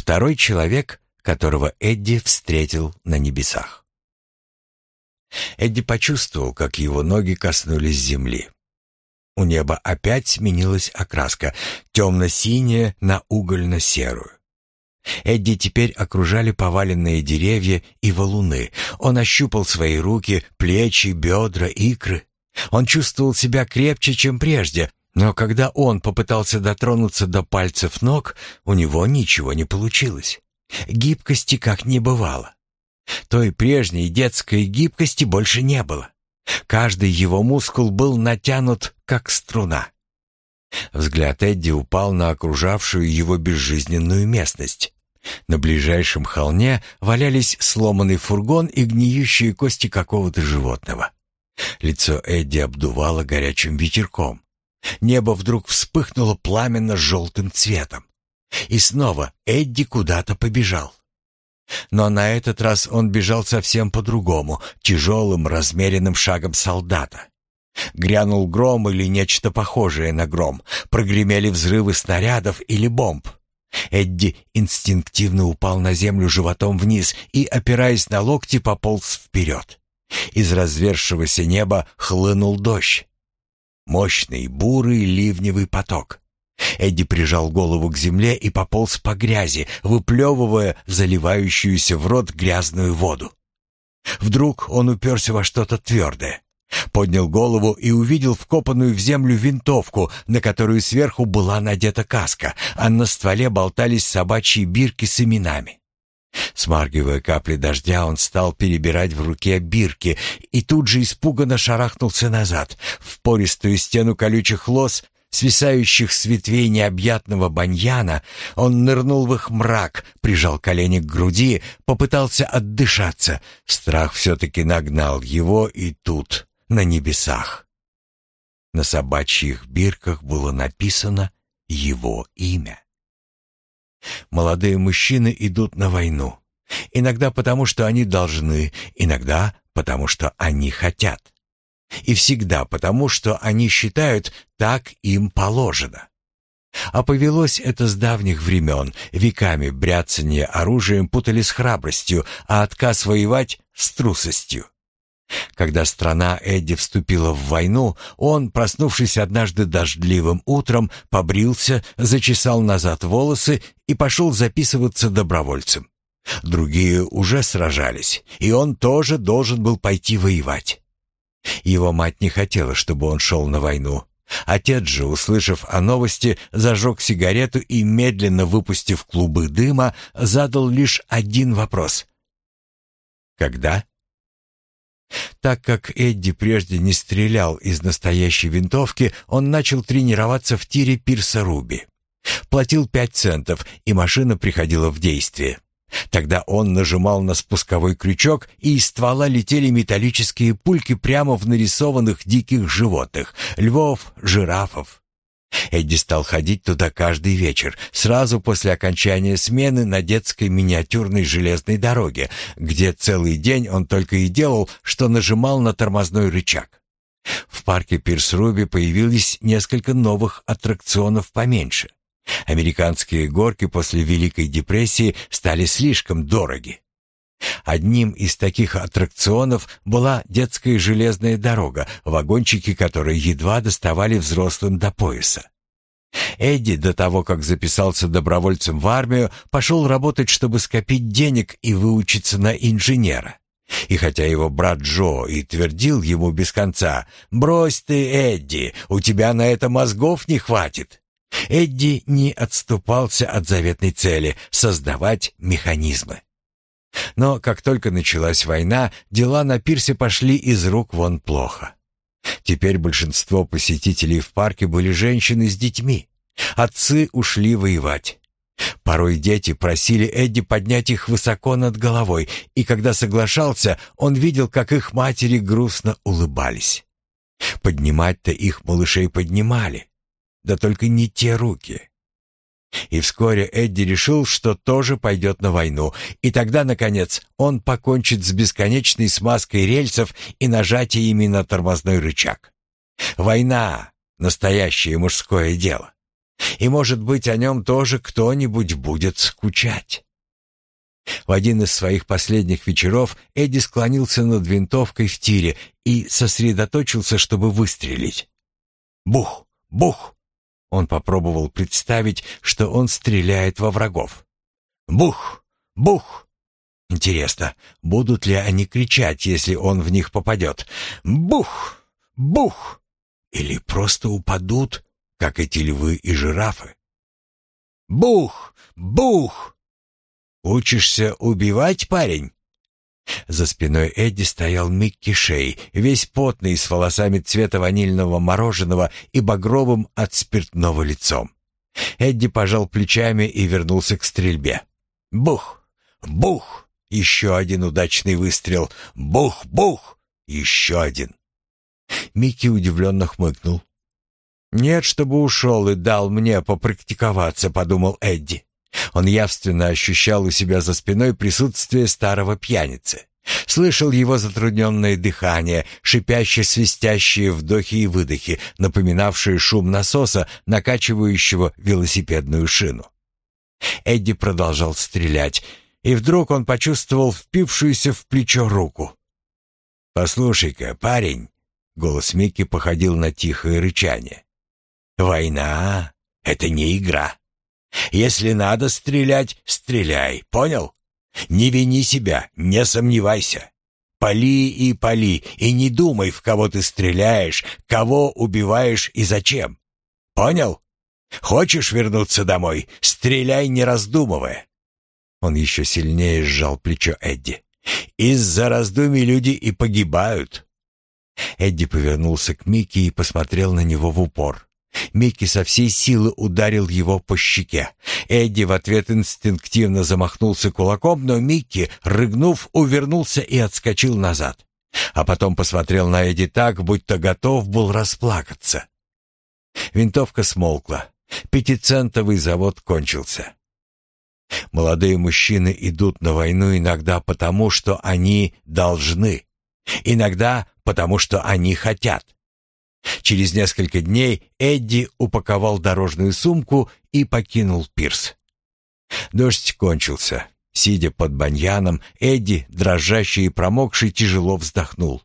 Второй человек, которого Эдди встретил на небесах. Эдди почувствовал, как его ноги коснулись земли. У неба опять сменилась окраска, темно-синяя на угольно-серую. Эдди теперь окружали поваленные деревья и валуны. Он ощупал свои руки, плечи, бедра, икры. Он чувствовал себя крепче, чем прежде, но когда он попытался дотронуться до пальцев ног, у него ничего не получилось. Гибкости как не бывало. Той прежней детской гибкости больше не было. Каждый его мускул был натянут, как струна. Взгляд Эдди упал на окружавшую его безжизненную местность. На ближайшем холме валялись сломанный фургон и гниющие кости какого-то животного. Лицо Эдди обдувало горячим ветерком. Небо вдруг вспыхнуло пламенно-желтым цветом. И снова Эдди куда-то побежал. Но на этот раз он бежал совсем по-другому, тяжелым, размеренным шагом солдата. Грянул гром или нечто похожее на гром, прогремели взрывы снарядов или бомб. Эдди инстинктивно упал на землю животом вниз и, опираясь на локти, пополз вперед. Из развершегося неба хлынул дождь. Мощный, бурый ливневый поток. Эдди прижал голову к земле и пополз по грязи, выплевывая заливающуюся в рот грязную воду. Вдруг он уперся во что-то твердое. Поднял голову и увидел вкопанную в землю винтовку, на которую сверху была надета каска, а на стволе болтались собачьи бирки с именами. Смаргивая капли дождя, он стал перебирать в руке бирки и тут же испуганно шарахнулся назад, в пористую стену колючих лос, свисающих с ветвей необъятного баньяна, он нырнул в их мрак, прижал колени к груди, попытался отдышаться. Страх все-таки нагнал его и тут, на небесах. На собачьих бирках было написано его имя. Молодые мужчины идут на войну. Иногда потому, что они должны, иногда потому, что они хотят. И всегда потому, что они считают, так им положено. А повелось это с давних времен. Веками бряцание оружием путали с храбростью, а отказ воевать — с трусостью. Когда страна Эдди вступила в войну, он, проснувшись однажды дождливым утром, побрился, зачесал назад волосы и пошел записываться добровольцем. Другие уже сражались, и он тоже должен был пойти воевать. Его мать не хотела, чтобы он шел на войну. Отец же, услышав о новости, зажег сигарету и, медленно выпустив клубы дыма, задал лишь один вопрос. «Когда?» Так как Эдди прежде не стрелял из настоящей винтовки, он начал тренироваться в тире Пирса Руби. Платил пять центов, и машина приходила в действие. Тогда он нажимал на спусковой крючок, и из ствола летели металлические пульки прямо в нарисованных диких животных — львов, жирафов, Эдди стал ходить туда каждый вечер, сразу после окончания смены на детской миниатюрной железной дороге, где целый день он только и делал, что нажимал на тормозной рычаг. В парке Пирс-Руби появились несколько новых аттракционов поменьше. Американские горки после Великой депрессии стали слишком дороги. Одним из таких аттракционов была детская железная дорога, вагончики которой едва доставали взрослым до пояса. Эдди до того, как записался добровольцем в армию, пошел работать, чтобы скопить денег и выучиться на инженера. И хотя его брат Джо и твердил ему без конца «Брось ты, Эдди, у тебя на это мозгов не хватит», Эдди не отступался от заветной цели — создавать механизмы. Но как только началась война, дела на пирсе пошли из рук вон плохо. Теперь большинство посетителей в парке были женщины с детьми. Отцы ушли воевать. Порой дети просили Эдди поднять их высоко над головой, и когда соглашался, он видел, как их матери грустно улыбались. Поднимать-то их малышей поднимали, да только не те руки. И вскоре Эдди решил, что тоже пойдет на войну, и тогда, наконец, он покончит с бесконечной смазкой рельсов и нажатиями на тормозной рычаг. Война — настоящее мужское дело. И, может быть, о нем тоже кто-нибудь будет скучать. В один из своих последних вечеров Эдди склонился над винтовкой в тире и сосредоточился, чтобы выстрелить. Бух! Бух! Он попробовал представить, что он стреляет во врагов. Бух! Бух! Интересно, будут ли они кричать, если он в них попадет? Бух! Бух! Или просто упадут, как эти львы и жирафы? Бух! Бух! Учишься убивать, парень? За спиной Эдди стоял Микки Шей, весь потный, с волосами цвета ванильного мороженого и багровым от спиртного лицом. Эдди пожал плечами и вернулся к стрельбе. Бух! Бух! Еще один удачный выстрел. Бух! Бух! Еще один. Микки удивленно хмыкнул. «Нет, чтобы ушел и дал мне попрактиковаться», — подумал Эдди. Он явственно ощущал у себя за спиной присутствие старого пьяницы. Слышал его затрудненное дыхание, шипящие свистящие вдохи и выдохи, напоминавшие шум насоса, накачивающего велосипедную шину. Эдди продолжал стрелять, и вдруг он почувствовал впившуюся в плечо руку. «Послушай-ка, парень!» — голос Микки походил на тихое рычание. «Война — это не игра. Если надо стрелять, стреляй, понял? Не вини себя, не сомневайся. Пали и пали, и не думай, в кого ты стреляешь, кого убиваешь и зачем. Понял? Хочешь вернуться домой? Стреляй, не раздумывая. Он еще сильнее сжал плечо Эдди. Из-за раздумий люди и погибают. Эдди повернулся к Микки и посмотрел на него в упор. Микки со всей силы ударил его по щеке. Эдди в ответ инстинктивно замахнулся кулаком, но Микки, рыгнув, увернулся и отскочил назад. А потом посмотрел на Эдди так, будто готов был расплакаться. Винтовка смолкла. Пятицентовый завод кончился. Молодые мужчины идут на войну иногда потому, что они должны, иногда потому, что они хотят. Через несколько дней Эдди упаковал дорожную сумку и покинул пирс. Дождь кончился. Сидя под баньяном, Эдди, дрожащий и промокший, тяжело вздохнул.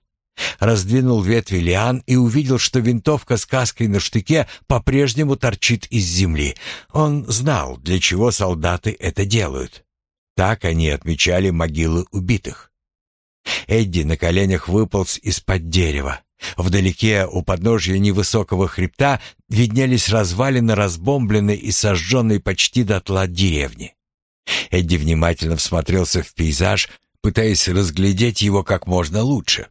Раздвинул ветви лиан и увидел, что винтовка с каской на штыке по-прежнему торчит из земли. Он знал, для чего солдаты это делают. Так они отмечали могилы убитых. Эдди на коленях выполз из-под дерева. Вдалеке, у подножья невысокого хребта, виднелись развалины разбомбленной и сожженной почти дотла деревни. Эдди внимательно всмотрелся в пейзаж, пытаясь разглядеть его как можно лучше.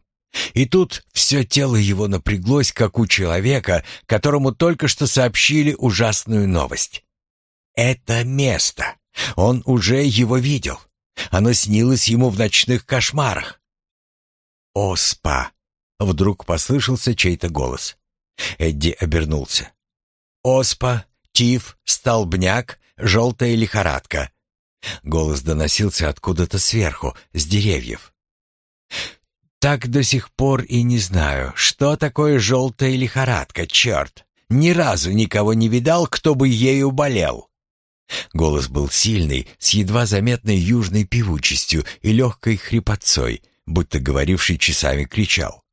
И тут все тело его напряглось, как у человека, которому только что сообщили ужасную новость. Это место. Он уже его видел. Оно снилось ему в ночных кошмарах. Оспа. Вдруг послышался чей-то голос. Эдди обернулся. Оспа, тиф, столбняк, желтая лихорадка. Голос доносился откуда-то сверху, с деревьев. Так до сих пор и не знаю, что такое желтая лихорадка, черт. Ни разу никого не видал, кто бы ею болел. Голос был сильный, с едва заметной южной певучестью и легкой хрипотцой, будто говоривший часами кричал.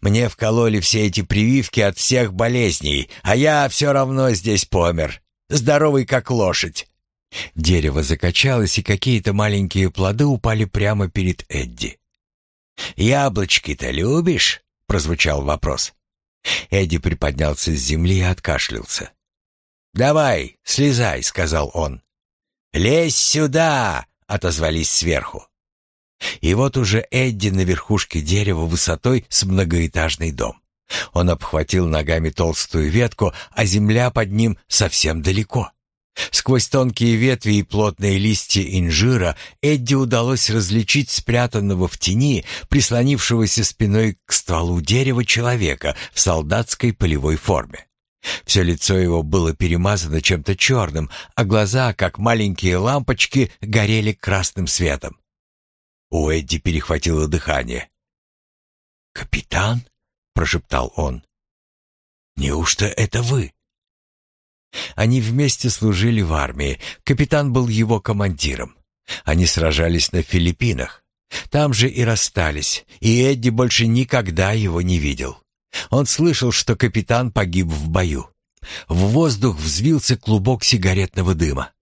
«Мне вкололи все эти прививки от всех болезней, а я все равно здесь помер, здоровый как лошадь». Дерево закачалось, и какие-то маленькие плоды упали прямо перед Эдди. «Яблочки-то любишь?» — прозвучал вопрос. Эдди приподнялся с земли и откашлялся. «Давай, слезай», — сказал он. «Лезь сюда!» — отозвались сверху. И вот уже Эдди на верхушке дерева высотой с многоэтажный дом. Он обхватил ногами толстую ветку, а земля под ним совсем далеко. Сквозь тонкие ветви и плотные листья инжира Эдди удалось различить спрятанного в тени, прислонившегося спиной к стволу дерева человека в солдатской полевой форме. Все лицо его было перемазано чем-то черным, а глаза, как маленькие лампочки, горели красным светом. У Эдди перехватило дыхание. «Капитан?» — прошептал он. «Неужто это вы?» Они вместе служили в армии, капитан был его командиром. Они сражались на Филиппинах. Там же и расстались, и Эдди больше никогда его не видел. Он слышал, что капитан погиб в бою. В воздух взвился клубок сигаретного дыма.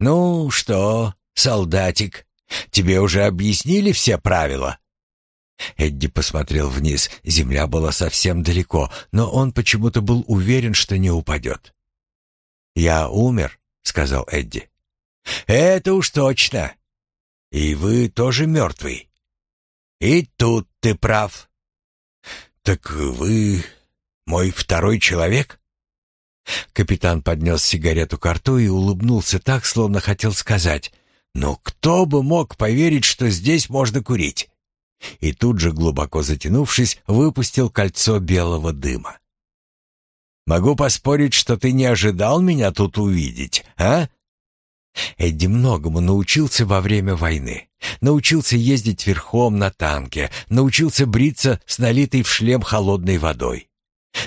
«Ну что, солдатик, тебе уже объяснили все правила?» Эдди посмотрел вниз. Земля была совсем далеко, но он почему-то был уверен, что не упадет. «Я умер», — сказал Эдди. «Это уж точно. И вы тоже мертвый. И тут ты прав». «Так вы мой второй человек?» Капитан поднес сигарету к рту и улыбнулся так, словно хотел сказать, «Но кто бы мог поверить, что здесь можно курить?» И тут же, глубоко затянувшись, выпустил кольцо белого дыма. «Могу поспорить, что ты не ожидал меня тут увидеть, а?» Эдди многому научился во время войны. Научился ездить верхом на танке, научился бриться с налитой в шлем холодной водой.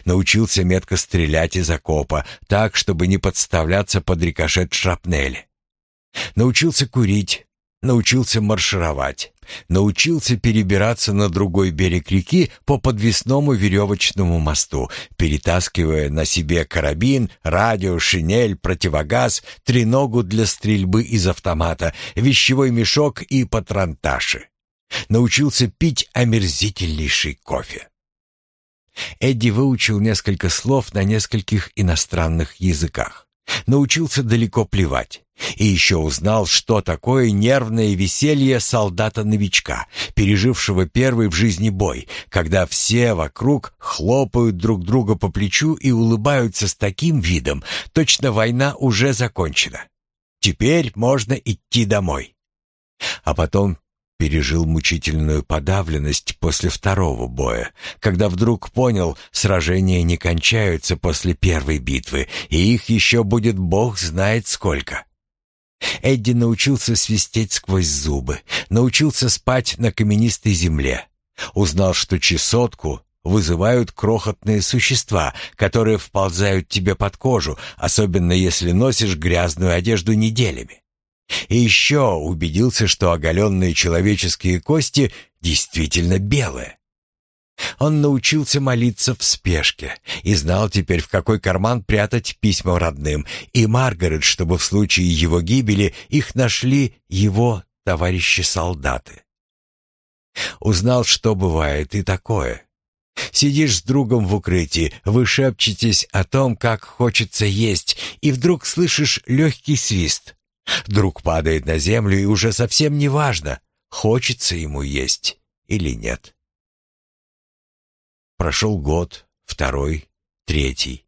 Научился метко стрелять из окопа, так, чтобы не подставляться под рикошет шрапнели. Научился курить, научился маршировать, научился перебираться на другой берег реки по подвесному веревочному мосту, перетаскивая на себе карабин, радио, шинель, противогаз, треногу для стрельбы из автомата, вещевой мешок и патронташи. Научился пить омерзительнейший кофе. Эдди выучил несколько слов на нескольких иностранных языках. Научился далеко плевать. И еще узнал, что такое нервное веселье солдата-новичка, пережившего первый в жизни бой, когда все вокруг хлопают друг друга по плечу и улыбаются с таким видом, точно война уже закончена. Теперь можно идти домой. А потом пережил мучительную подавленность после второго боя, когда вдруг понял, сражения не кончаются после первой битвы, и их еще будет бог знает сколько. Эдди научился свистеть сквозь зубы, научился спать на каменистой земле. Узнал, что чесотку вызывают крохотные существа, которые вползают тебе под кожу, особенно если носишь грязную одежду неделями. И еще убедился, что оголенные человеческие кости действительно белые. Он научился молиться в спешке и знал теперь, в какой карман прятать письма родным, и Маргарет, чтобы в случае его гибели их нашли его товарищи-солдаты. Узнал, что бывает и такое. Сидишь с другом в укрытии, вы шепчетесь о том, как хочется есть, и вдруг слышишь легкий свист. Друг падает на землю, и уже совсем не важно, хочется ему есть или нет. Прошел год, второй, третий.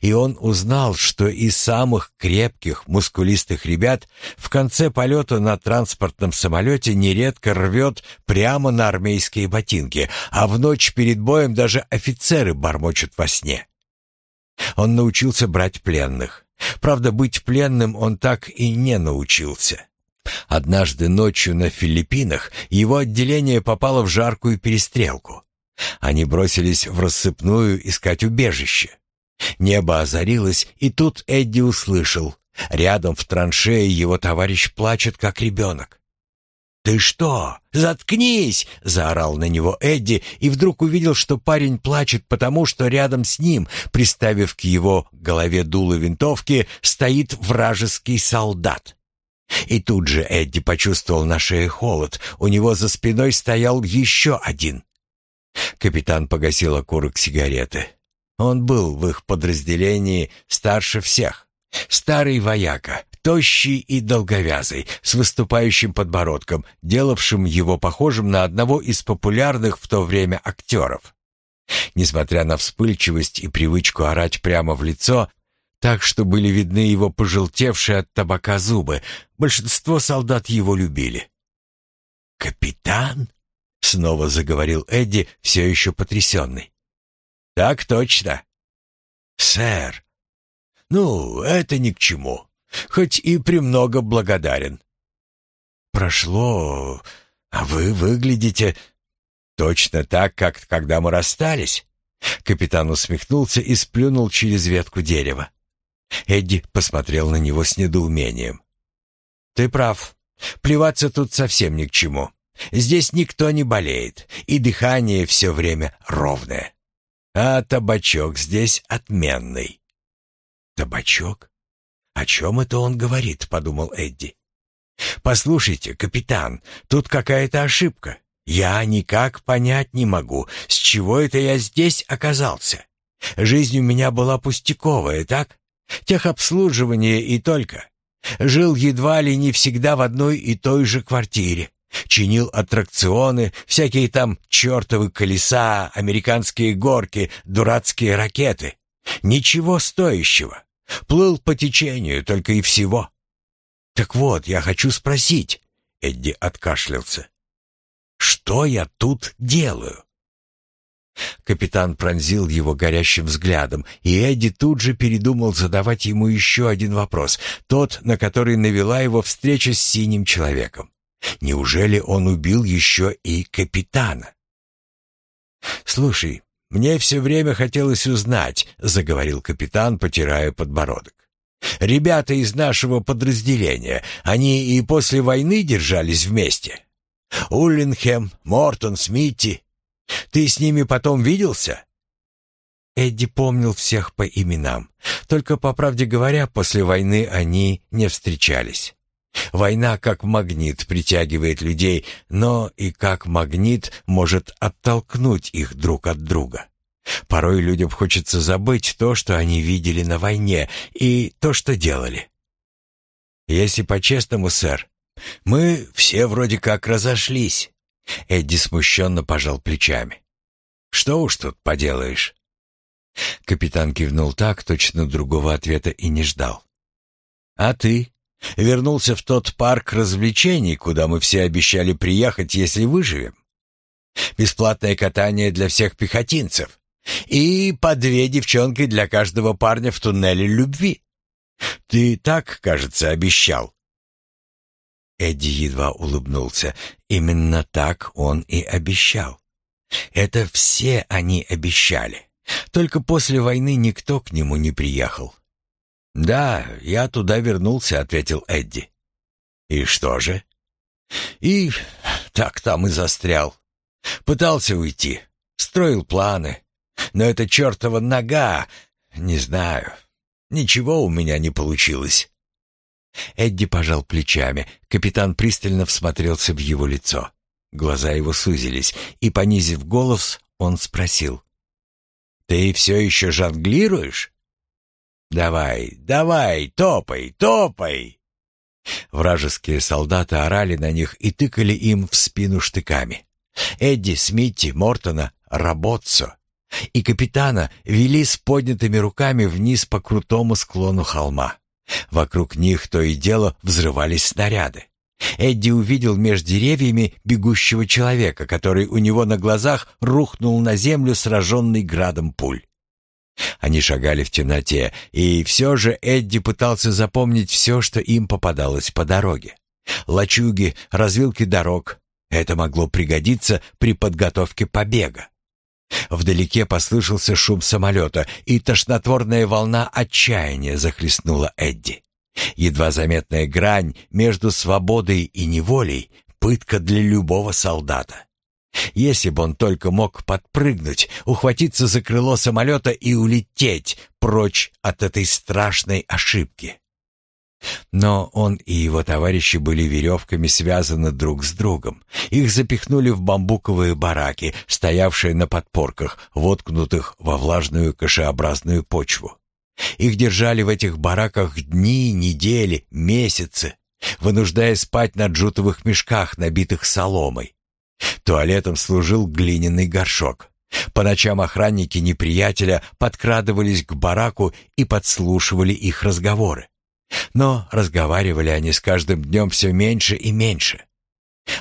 И он узнал, что из самых крепких, мускулистых ребят в конце полета на транспортном самолете нередко рвет прямо на армейские ботинки, а в ночь перед боем даже офицеры бормочут во сне. Он научился брать пленных. Правда, быть пленным он так и не научился. Однажды ночью на Филиппинах его отделение попало в жаркую перестрелку. Они бросились в рассыпную искать убежище. Небо озарилось, и тут Эдди услышал. Рядом в траншее его товарищ плачет, как ребенок. «Ты что? Заткнись!» — заорал на него Эдди и вдруг увидел, что парень плачет потому, что рядом с ним, приставив к его голове дуло винтовки, стоит вражеский солдат. И тут же Эдди почувствовал на шее холод. У него за спиной стоял еще один. Капитан погасил окурок сигареты. Он был в их подразделении старше всех. Старый вояка, тощий и долговязый, с выступающим подбородком, делавшим его похожим на одного из популярных в то время актеров. Несмотря на вспыльчивость и привычку орать прямо в лицо, так что были видны его пожелтевшие от табака зубы, большинство солдат его любили. «Капитан?» — снова заговорил Эдди, все еще потрясенный. «Так точно». «Сэр». «Ну, это ни к чему хоть и премного благодарен. Прошло, а вы выглядите точно так, как когда мы расстались. Капитан усмехнулся и сплюнул через ветку дерева. Эдди посмотрел на него с недоумением. «Ты прав. Плеваться тут совсем ни к чему. Здесь никто не болеет, и дыхание все время ровное. А табачок здесь отменный». «Табачок? О чем это он говорит?» — подумал Эдди. «Послушайте, капитан, тут какая-то ошибка. Я никак понять не могу, с чего это я здесь оказался. Жизнь у меня была пустяковая, так? Техобслуживание и только. Жил едва ли не всегда в одной и той же квартире. Чинил аттракционы, всякие там чертовы колеса, американские горки, дурацкие ракеты. Ничего стоящего. Плыл по течению только и всего. Так вот, я хочу спросить. Эдди откашлялся. Что я тут делаю? Капитан пронзил его горящим взглядом, и Эдди тут же передумал задавать ему еще один вопрос, тот, на который навела его встреча с синим человеком. Неужели он убил еще и капитана? «Слушай, мне все время хотелось узнать», — заговорил капитан, потирая подбородок. «Ребята из нашего подразделения, они и после войны держались вместе?» Уллинхем, Мортон, Смитти. Ты с ними потом виделся?» Эдди помнил всех по именам. Только, по правде говоря, после войны они не встречались. Война как магнит притягивает людей, но и как магнит может оттолкнуть их друг от друга. Порой людям хочется забыть то, что они видели на войне, и то, что делали. Если по-честному, сэр, мы все вроде как разошлись. Эдди смущенно пожал плечами. Что уж тут поделаешь? Капитан кивнул так, точно другого ответа и не ждал. А ты? Вернулся в тот парк развлечений, куда мы все обещали приехать, если выживем? Бесплатное катание для всех пехотинцев. И по две девчонки для каждого парня в туннеле любви. Ты так, кажется, обещал. Эдди едва улыбнулся. Именно так он и обещал. Это все они обещали. Только после войны никто к нему не приехал. «Да, я туда вернулся», — ответил Эдди. «И что же?» «И так там и застрял. Пытался уйти, строил планы. Но эта чертова нога, не знаю, ничего у меня не получилось». Эдди пожал плечами. Капитан пристально всмотрелся в его лицо. Глаза его сузились, и, понизив голос, он спросил. «Ты все еще жонглируешь?» «Давай, давай, топай, топай!» Вражеские солдаты орали на них и тыкали им в спину штыками. Эдди, Смитти, Мортона, Работсо и капитана вели с поднятыми руками вниз по крутому склону холма. Вокруг них то и дело взрывались снаряды. Эдди увидел между деревьями бегущего человека, который у него на глазах рухнул на землю, сраженный градом пуль. Они шагали в темноте, и все же Эдди пытался запомнить все, что им попадалось по дороге. Лачуги, развилки дорог. Это могло пригодиться при подготовке побега. Вдалеке послышался шум самолета, и тошнотворная волна отчаяния захлестнула Эдди. Едва заметная грань между свободой и неволей — пытка для любого солдата. Если бы он только мог подпрыгнуть, ухватиться за крыло самолета и улететь прочь от этой страшной ошибки. Но он и его товарищи были веревками связаны друг с другом. Их запихнули в бамбуковые бараки, стоявшие на подпорках, воткнутых во влажную кашеобразную почву. Их держали в этих бараках дни, недели, месяцы, вынуждая спать на джутовых мешках, набитых соломой. Туалетом служил глиняный горшок. По ночам охранники неприятеля подкрадывались к бараку и подслушивали их разговоры. Но разговаривали они с каждым днем все меньше и меньше.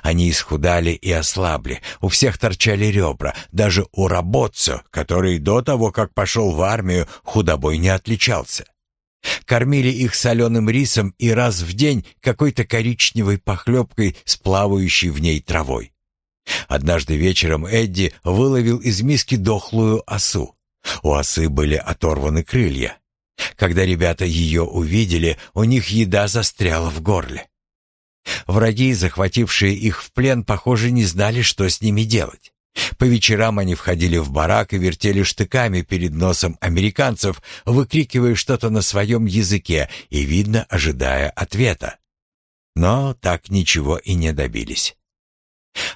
Они исхудали и ослабли, у всех торчали ребра, даже у Работцо, который до того, как пошел в армию, худобой не отличался. Кормили их соленым рисом и раз в день какой-то коричневой похлебкой с плавающей в ней травой. Однажды вечером Эдди выловил из миски дохлую осу. У осы были оторваны крылья. Когда ребята ее увидели, у них еда застряла в горле. Враги, захватившие их в плен, похоже, не знали, что с ними делать. По вечерам они входили в барак и вертели штыками перед носом американцев, выкрикивая что-то на своем языке и, видно, ожидая ответа. Но так ничего и не добились.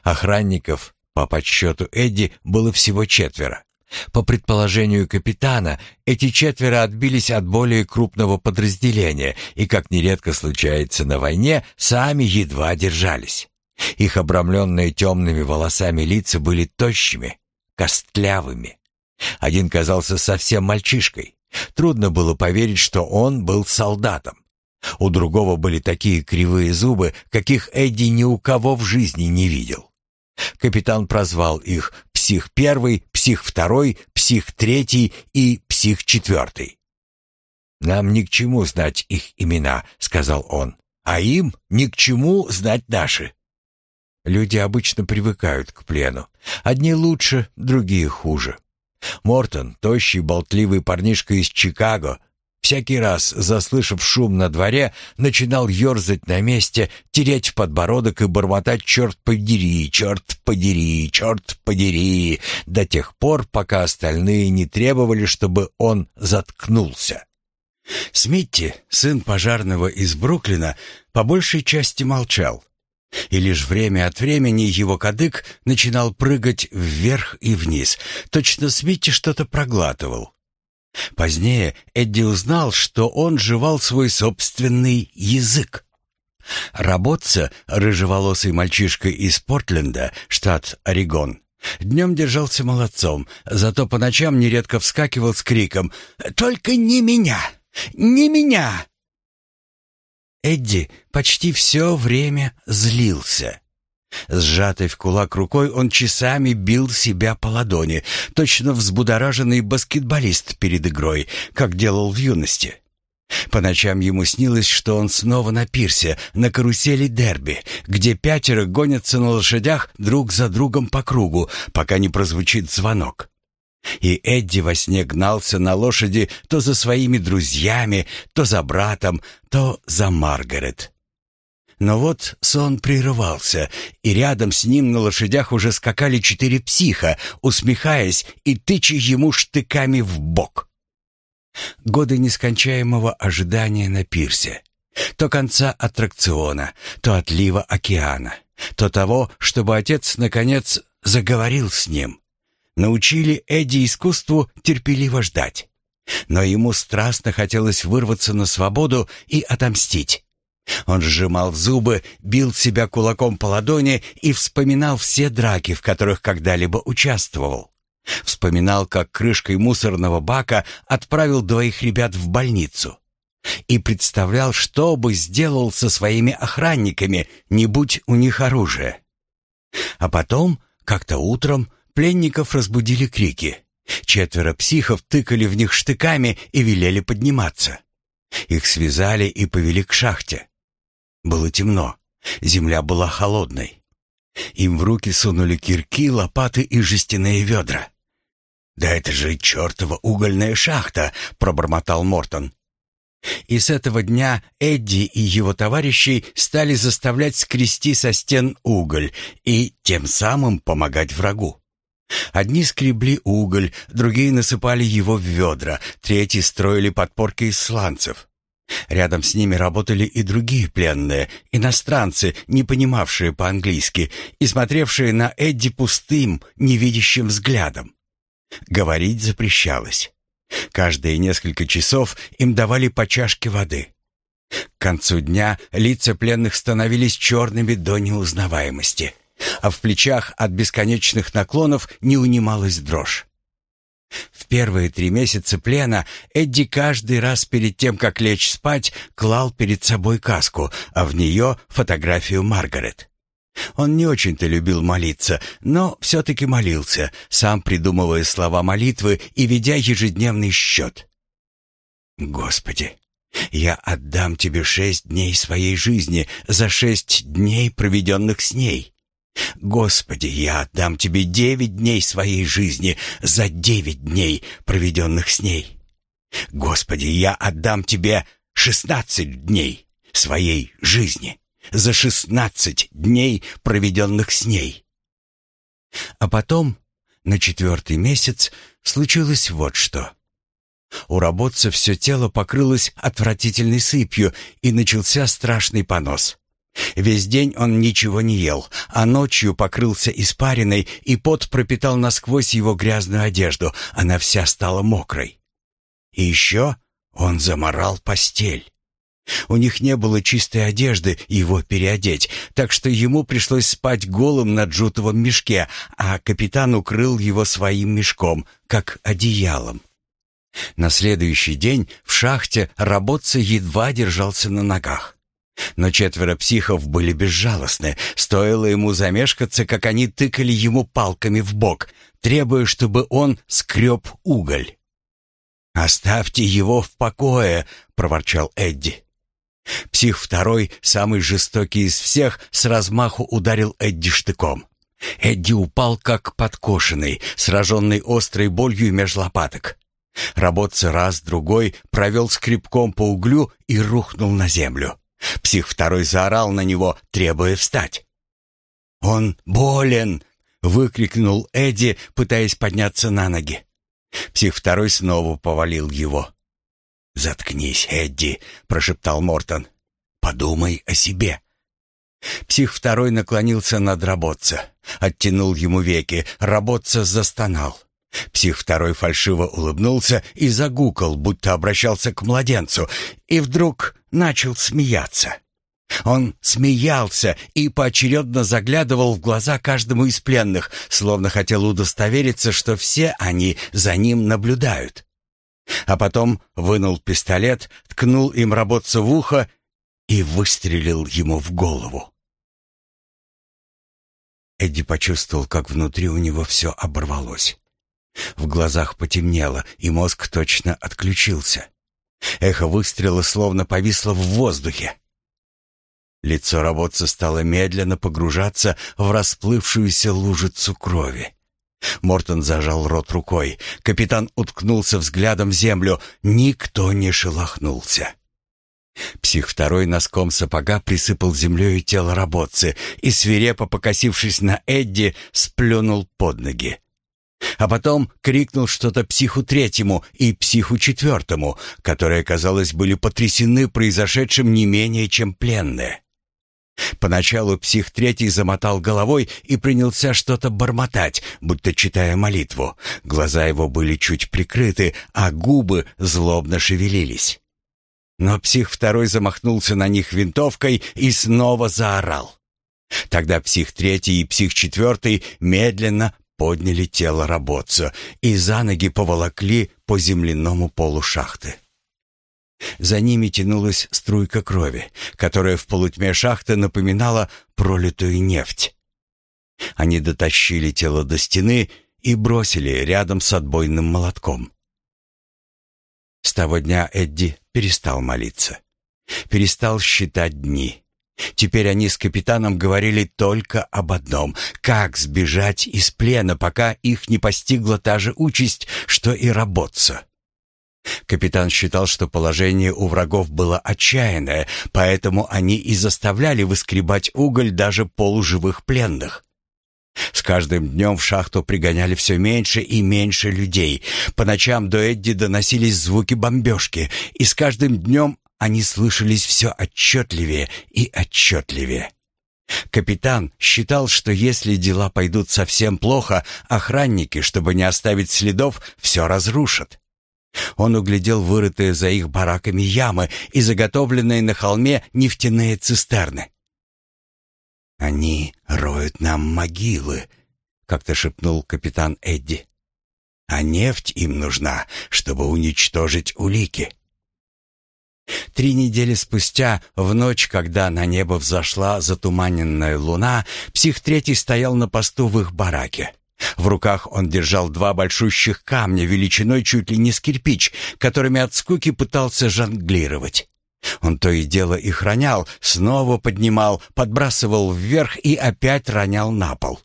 Охранников, по подсчету Эдди, было всего четверо. По предположению капитана, эти четверо отбились от более крупного подразделения и, как нередко случается на войне, сами едва держались. Их обрамленные темными волосами лица были тощими, костлявыми. Один казался совсем мальчишкой. Трудно было поверить, что он был солдатом. У другого были такие кривые зубы, каких Эдди ни у кого в жизни не видел. Капитан прозвал их «Псих первый», «Псих второй», «Псих третий» и «Псих четвертый». «Нам ни к чему знать их имена», — сказал он, «а им ни к чему знать наши». Люди обычно привыкают к плену. Одни лучше, другие хуже. Мортон, тощий, болтливый парнишка из Чикаго, всякий раз, заслышав шум на дворе, начинал ерзать на месте, тереть подбородок и бормотать «Черт подери, черт подери, черт подери!» до тех пор, пока остальные не требовали, чтобы он заткнулся. Смитти, сын пожарного из Бруклина, по большей части молчал. И лишь время от времени его кадык начинал прыгать вверх и вниз. Точно Смитти что-то проглатывал. Позднее Эдди узнал, что он жевал свой собственный язык. Работца, рыжеволосый мальчишка из Портленда, штат Орегон, днем держался молодцом, зато по ночам нередко вскакивал с криком «Только не меня! Не меня!» Эдди почти все время злился. Сжатой в кулак рукой он часами бил себя по ладони, точно взбудораженный баскетболист перед игрой, как делал в юности. По ночам ему снилось, что он снова на пирсе, на карусели дерби, где пятеро гонятся на лошадях друг за другом по кругу, пока не прозвучит звонок. И Эдди во сне гнался на лошади то за своими друзьями, то за братом, то за Маргарет. Но вот сон прерывался, и рядом с ним на лошадях уже скакали четыре психа, усмехаясь и тыча ему штыками в бок. Годы нескончаемого ожидания на пирсе. То конца аттракциона, то отлива океана, то того, чтобы отец, наконец, заговорил с ним научили Эдди искусству терпеливо ждать. Но ему страстно хотелось вырваться на свободу и отомстить. Он сжимал зубы, бил себя кулаком по ладони и вспоминал все драки, в которых когда-либо участвовал. Вспоминал, как крышкой мусорного бака отправил двоих ребят в больницу. И представлял, что бы сделал со своими охранниками, не будь у них оружия. А потом, как-то утром, Пленников разбудили крики. Четверо психов тыкали в них штыками и велели подниматься. Их связали и повели к шахте. Было темно, земля была холодной. Им в руки сунули кирки, лопаты и жестяные ведра. «Да это же чертова угольная шахта!» — пробормотал Мортон. И с этого дня Эдди и его товарищи стали заставлять скрести со стен уголь и тем самым помогать врагу. Одни скребли уголь, другие насыпали его в ведра, третьи строили подпорки из сланцев. Рядом с ними работали и другие пленные, иностранцы, не понимавшие по-английски и смотревшие на Эдди пустым, невидящим взглядом. Говорить запрещалось. Каждые несколько часов им давали по чашке воды. К концу дня лица пленных становились черными до неузнаваемости а в плечах от бесконечных наклонов не унималась дрожь. В первые три месяца плена Эдди каждый раз перед тем, как лечь спать, клал перед собой каску, а в нее фотографию Маргарет. Он не очень-то любил молиться, но все-таки молился, сам придумывая слова молитвы и ведя ежедневный счет. «Господи, я отдам тебе шесть дней своей жизни за шесть дней, проведенных с ней. Господи, я отдам тебе девять дней своей жизни за девять дней, проведенных с ней. Господи, я отдам тебе шестнадцать дней своей жизни за шестнадцать дней, проведенных с ней. А потом, на четвертый месяц, случилось вот что. У работца все тело покрылось отвратительной сыпью, и начался страшный понос. Весь день он ничего не ел, а ночью покрылся испариной, и пот пропитал насквозь его грязную одежду, она вся стала мокрой. И еще он заморал постель. У них не было чистой одежды его переодеть, так что ему пришлось спать голым на джутовом мешке, а капитан укрыл его своим мешком, как одеялом. На следующий день в шахте работца едва держался на ногах. Но четверо психов были безжалостны. Стоило ему замешкаться, как они тыкали ему палками в бок, требуя, чтобы он скреб уголь. «Оставьте его в покое!» — проворчал Эдди. Псих второй, самый жестокий из всех, с размаху ударил Эдди штыком. Эдди упал как подкошенный, сраженный острой болью меж лопаток. Работца раз, другой провел скребком по углю и рухнул на землю. Псих второй заорал на него, требуя встать. «Он болен!» — выкрикнул Эдди, пытаясь подняться на ноги. Псих второй снова повалил его. «Заткнись, Эдди!» — прошептал Мортон. «Подумай о себе!» Псих второй наклонился над работца, оттянул ему веки, работца застонал. Псих второй фальшиво улыбнулся и загукал, будто обращался к младенцу, и вдруг начал смеяться. Он смеялся и поочередно заглядывал в глаза каждому из пленных, словно хотел удостовериться, что все они за ним наблюдают. А потом вынул пистолет, ткнул им работца в ухо и выстрелил ему в голову. Эдди почувствовал, как внутри у него все оборвалось. В глазах потемнело, и мозг точно отключился. Эхо выстрела словно повисло в воздухе. Лицо работца стало медленно погружаться в расплывшуюся лужицу крови. Мортон зажал рот рукой. Капитан уткнулся взглядом в землю. Никто не шелохнулся. Псих второй носком сапога присыпал землей тело работцы и, свирепо покосившись на Эдди, сплюнул под ноги. А потом крикнул что-то психу третьему и психу четвертому, которые, казалось, были потрясены произошедшим не менее, чем пленные. Поначалу псих третий замотал головой и принялся что-то бормотать, будто читая молитву. Глаза его были чуть прикрыты, а губы злобно шевелились. Но псих второй замахнулся на них винтовкой и снова заорал. Тогда псих третий и псих четвертый медленно подняли тело работца и за ноги поволокли по земляному полу шахты. За ними тянулась струйка крови, которая в полутьме шахты напоминала пролитую нефть. Они дотащили тело до стены и бросили рядом с отбойным молотком. С того дня Эдди перестал молиться. Перестал считать дни. Теперь они с капитаном говорили только об одном — как сбежать из плена, пока их не постигла та же участь, что и работца. Капитан считал, что положение у врагов было отчаянное, поэтому они и заставляли выскребать уголь даже полуживых пленных. С каждым днем в шахту пригоняли все меньше и меньше людей. По ночам до Эдди доносились звуки бомбежки, и с каждым днем они слышались все отчетливее и отчетливее. Капитан считал, что если дела пойдут совсем плохо, охранники, чтобы не оставить следов, все разрушат. Он углядел вырытые за их бараками ямы и заготовленные на холме нефтяные цистерны. «Они роют нам могилы», — как-то шепнул капитан Эдди. «А нефть им нужна, чтобы уничтожить улики». Три недели спустя, в ночь, когда на небо взошла затуманенная луна, псих третий стоял на посту в их бараке. В руках он держал два большущих камня величиной чуть ли не с кирпич, которыми от скуки пытался жонглировать. Он то и дело их ронял, снова поднимал, подбрасывал вверх и опять ронял на пол.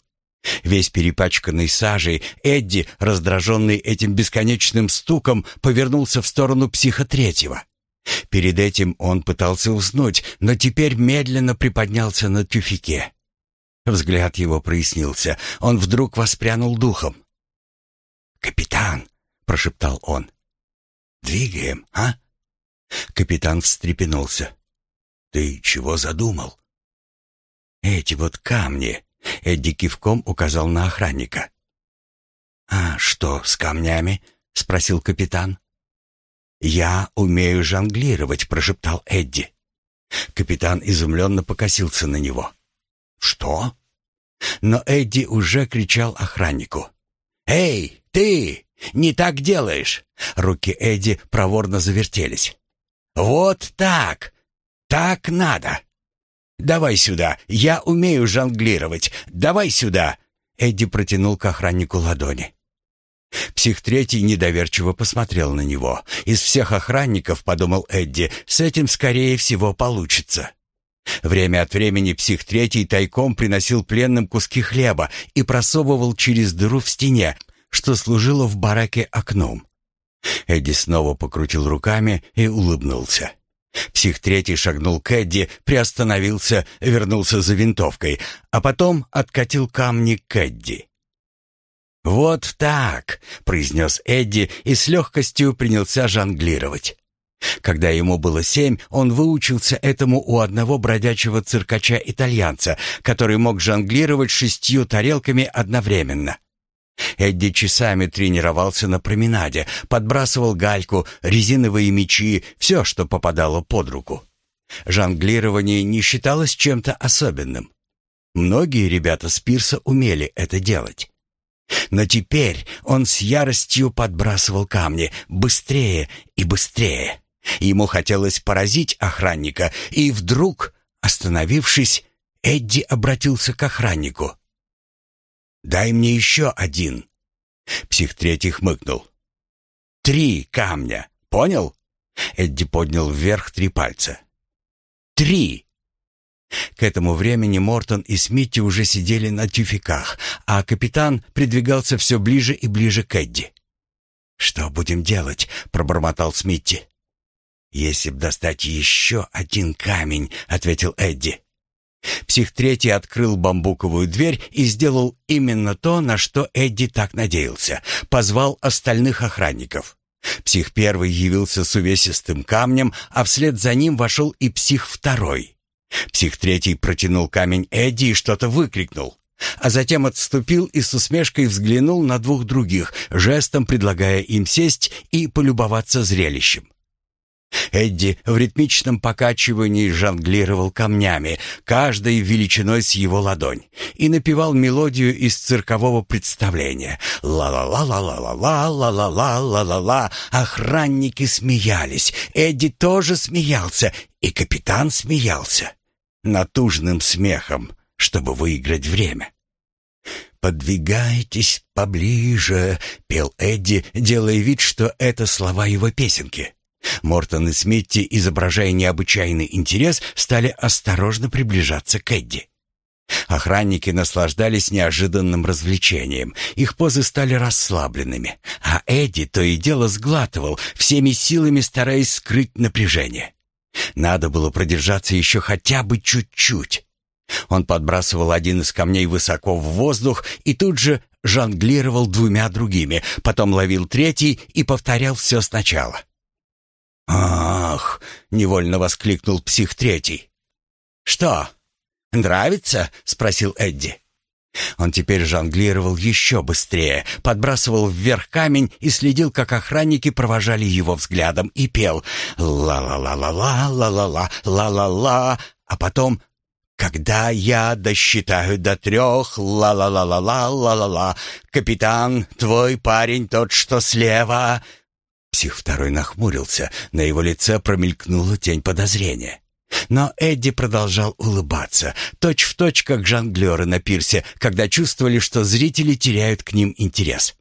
Весь перепачканный сажей, Эдди, раздраженный этим бесконечным стуком, повернулся в сторону психа третьего. Перед этим он пытался уснуть, но теперь медленно приподнялся на тюфике. Взгляд его прояснился. Он вдруг воспрянул духом. «Капитан!» — прошептал он. «Двигаем, а?» Капитан встрепенулся. «Ты чего задумал?» «Эти вот камни», — Эдди кивком указал на охранника. «А что с камнями?» — спросил капитан. «Я умею жонглировать», — прошептал Эдди. Капитан изумленно покосился на него. «Что?» Но Эдди уже кричал охраннику. «Эй, ты! Не так делаешь!» Руки Эдди проворно завертелись. «Вот так! Так надо! Давай сюда, я умею жонглировать! Давай сюда!» Эдди протянул к охраннику ладони. Псих третий недоверчиво посмотрел на него. Из всех охранников, подумал Эдди, с этим скорее всего получится. Время от времени псих третий тайком приносил пленным куски хлеба и просовывал через дыру в стене, что служило в бараке окном. Эдди снова покрутил руками и улыбнулся. Псих третий шагнул к Эдди, приостановился, вернулся за винтовкой, а потом откатил камни к Эдди. «Вот так», — произнес Эдди и с легкостью принялся жонглировать. Когда ему было семь, он выучился этому у одного бродячего циркача-итальянца, который мог жонглировать шестью тарелками одновременно. Эдди часами тренировался на променаде, подбрасывал гальку, резиновые мечи, все, что попадало под руку. Жонглирование не считалось чем-то особенным. Многие ребята с пирса умели это делать. Но теперь он с яростью подбрасывал камни быстрее и быстрее. Ему хотелось поразить охранника, и вдруг, остановившись, Эдди обратился к охраннику. «Дай мне еще один». Псих третий хмыкнул. «Три камня, понял?» Эдди поднял вверх три пальца. «Три!» К этому времени Мортон и Смитти уже сидели на тюфяках, а капитан придвигался все ближе и ближе к Эдди. «Что будем делать?» — пробормотал Смитти. «Если б достать еще один камень», — ответил Эдди. Псих третий открыл бамбуковую дверь и сделал именно то, на что Эдди так надеялся. Позвал остальных охранников. Псих первый явился с увесистым камнем, а вслед за ним вошел и псих второй. Псих третий протянул камень Эдди и что-то выкрикнул. А затем отступил и с усмешкой взглянул на двух других, жестом предлагая им сесть и полюбоваться зрелищем. Эдди в ритмичном покачивании жонглировал камнями, каждой величиной с его ладонь, и напевал мелодию из циркового представления. Ла-ла-ла-ла-ла-ла, ла-ла-ла-ла-ла-ла. Охранники смеялись, Эдди тоже смеялся, и капитан смеялся. Натужным смехом, чтобы выиграть время. «Подвигайтесь поближе», — пел Эдди, делая вид, что это слова его песенки. Мортон и Смитти, изображая необычайный интерес, стали осторожно приближаться к Эдди. Охранники наслаждались неожиданным развлечением. Их позы стали расслабленными, а Эдди то и дело сглатывал, всеми силами стараясь скрыть напряжение. Надо было продержаться еще хотя бы чуть-чуть. Он подбрасывал один из камней высоко в воздух и тут же жонглировал двумя другими, потом ловил третий и повторял все сначала. «Ах!» — невольно воскликнул псих третий. «Что, нравится?» — спросил Эдди. Он теперь жонглировал еще быстрее, подбрасывал вверх камень и следил, как охранники провожали его взглядом и пел «ла-ла-ла-ла-ла, ла-ла-ла, ла-ла-ла», а потом «Когда я досчитаю до трех, ла-ла-ла-ла-ла, ла-ла-ла, капитан, твой парень тот, что слева», Псих второй нахмурился, на его лице промелькнула тень подозрения. Но Эдди продолжал улыбаться, точь-в-точь, точь, как жонглеры на пирсе, когда чувствовали, что зрители теряют к ним интерес.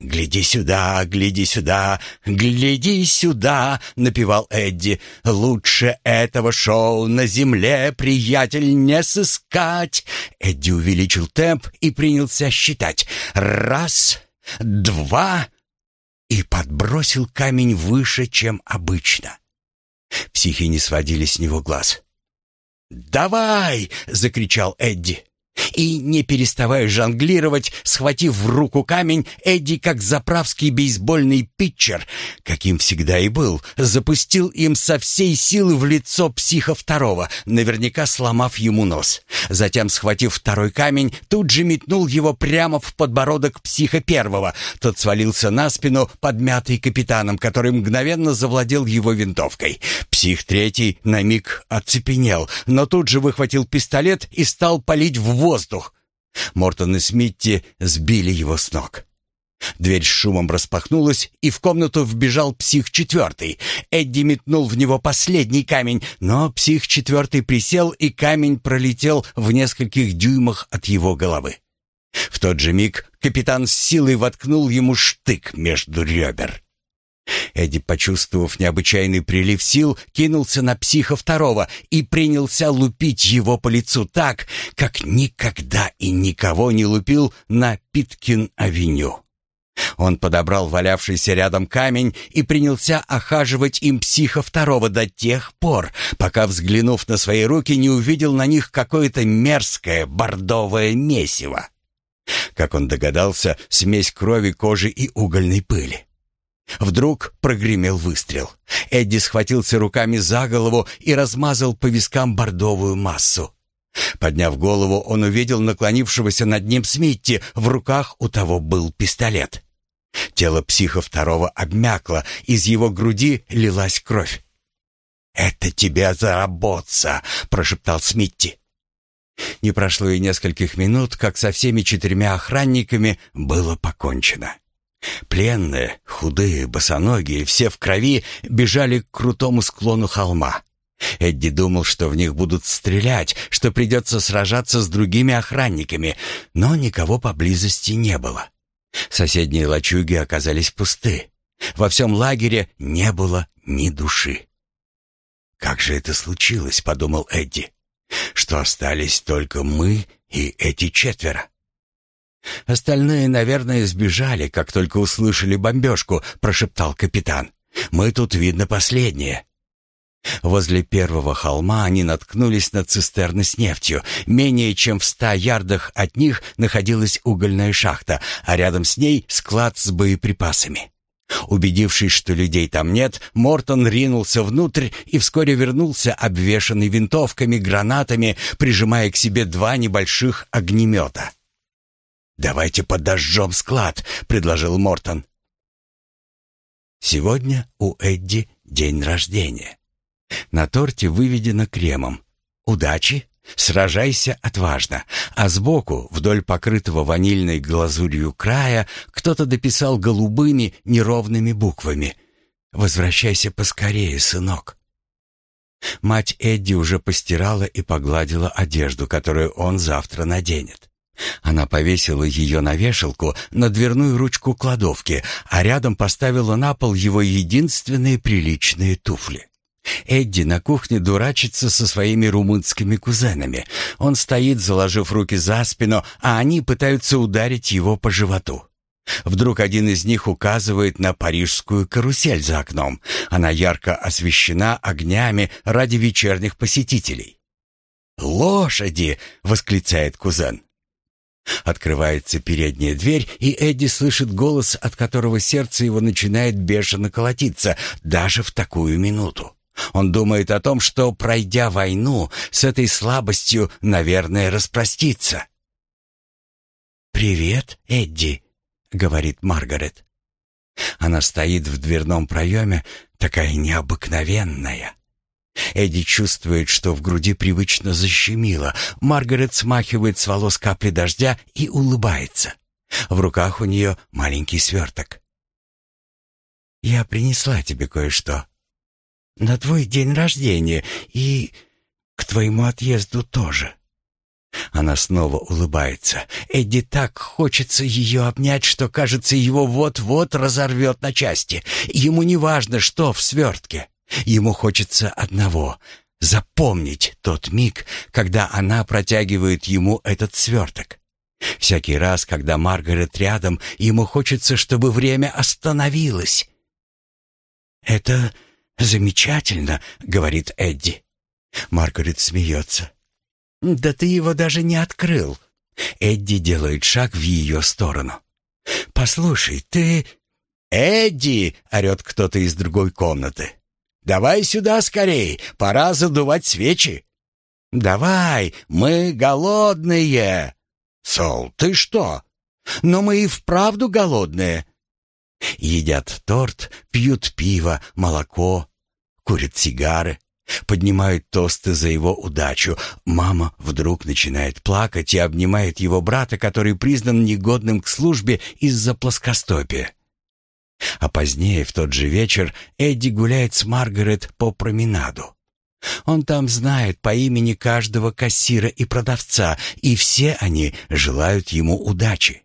«Гляди сюда, гляди сюда, гляди сюда», — напевал Эдди. «Лучше этого шоу на земле, приятель, не сыскать». Эдди увеличил темп и принялся считать. «Раз, два...» и подбросил камень выше, чем обычно. Психи не сводили с него глаз. «Давай!» — закричал Эдди. И, не переставая жонглировать, схватив в руку камень, Эдди, как заправский бейсбольный питчер, каким всегда и был, запустил им со всей силы в лицо психа второго, наверняка сломав ему нос. Затем, схватив второй камень, тут же метнул его прямо в подбородок психа первого. Тот свалился на спину, подмятый капитаном, который мгновенно завладел его винтовкой. Псих третий на миг оцепенел, но тут же выхватил пистолет и стал палить в воздух воздух. Мортон и Смитти сбили его с ног. Дверь с шумом распахнулась, и в комнату вбежал псих четвертый. Эдди метнул в него последний камень, но псих четвертый присел, и камень пролетел в нескольких дюймах от его головы. В тот же миг капитан с силой воткнул ему штык между ребер. Эдди, почувствовав необычайный прилив сил, кинулся на психа второго и принялся лупить его по лицу так, как никогда и никого не лупил на Питкин-авеню. Он подобрал валявшийся рядом камень и принялся охаживать им психа второго до тех пор, пока, взглянув на свои руки, не увидел на них какое-то мерзкое бордовое месиво. Как он догадался, смесь крови, кожи и угольной пыли. Вдруг прогремел выстрел. Эдди схватился руками за голову и размазал по вискам бордовую массу. Подняв голову, он увидел наклонившегося над ним Смитти. В руках у того был пистолет. Тело психа второго обмякло, из его груди лилась кровь. «Это тебя заработаться!» — прошептал Смитти. Не прошло и нескольких минут, как со всеми четырьмя охранниками было покончено. Пленные, худые, босоногие, все в крови, бежали к крутому склону холма. Эдди думал, что в них будут стрелять, что придется сражаться с другими охранниками, но никого поблизости не было. Соседние лачуги оказались пусты. Во всем лагере не было ни души. «Как же это случилось?» — подумал Эдди. «Что остались только мы и эти четверо?» «Остальные, наверное, сбежали, как только услышали бомбежку», — прошептал капитан. «Мы тут, видно, последние». Возле первого холма они наткнулись на цистерны с нефтью. Менее чем в ста ярдах от них находилась угольная шахта, а рядом с ней склад с боеприпасами. Убедившись, что людей там нет, Мортон ринулся внутрь и вскоре вернулся, обвешанный винтовками, гранатами, прижимая к себе два небольших огнемета. «Давайте подожжем склад», — предложил Мортон. Сегодня у Эдди день рождения. На торте выведено кремом. «Удачи, сражайся отважно», а сбоку, вдоль покрытого ванильной глазурью края, кто-то дописал голубыми неровными буквами «Возвращайся поскорее, сынок». Мать Эдди уже постирала и погладила одежду, которую он завтра наденет. Она повесила ее на вешалку на дверную ручку кладовки, а рядом поставила на пол его единственные приличные туфли. Эдди на кухне дурачится со своими румынскими кузенами. Он стоит, заложив руки за спину, а они пытаются ударить его по животу. Вдруг один из них указывает на парижскую карусель за окном. Она ярко освещена огнями ради вечерних посетителей. «Лошади!» — восклицает кузен. Открывается передняя дверь, и Эдди слышит голос, от которого сердце его начинает бешено колотиться, даже в такую минуту. Он думает о том, что, пройдя войну, с этой слабостью, наверное, распростится. «Привет, Эдди», — говорит Маргарет. Она стоит в дверном проеме, такая необыкновенная. Эдди чувствует, что в груди привычно защемило. Маргарет смахивает с волос капли дождя и улыбается. В руках у нее маленький сверток. «Я принесла тебе кое-что. На твой день рождения и к твоему отъезду тоже». Она снова улыбается. Эдди так хочется ее обнять, что, кажется, его вот-вот разорвет на части. Ему не важно, что в свертке. Ему хочется одного — запомнить тот миг, когда она протягивает ему этот сверток. Всякий раз, когда Маргарет рядом, ему хочется, чтобы время остановилось. «Это замечательно», — говорит Эдди. Маргарет смеется. «Да ты его даже не открыл». Эдди делает шаг в ее сторону. «Послушай, ты...» «Эдди!» — орет кто-то из другой комнаты. «Давай сюда скорей, пора задувать свечи». «Давай, мы голодные!» «Сол, ты что?» «Но мы и вправду голодные». Едят торт, пьют пиво, молоко, курят сигары. Поднимают тосты за его удачу. Мама вдруг начинает плакать и обнимает его брата, который признан негодным к службе из-за плоскостопия. А позднее, в тот же вечер, Эдди гуляет с Маргарет по променаду. Он там знает по имени каждого кассира и продавца, и все они желают ему удачи.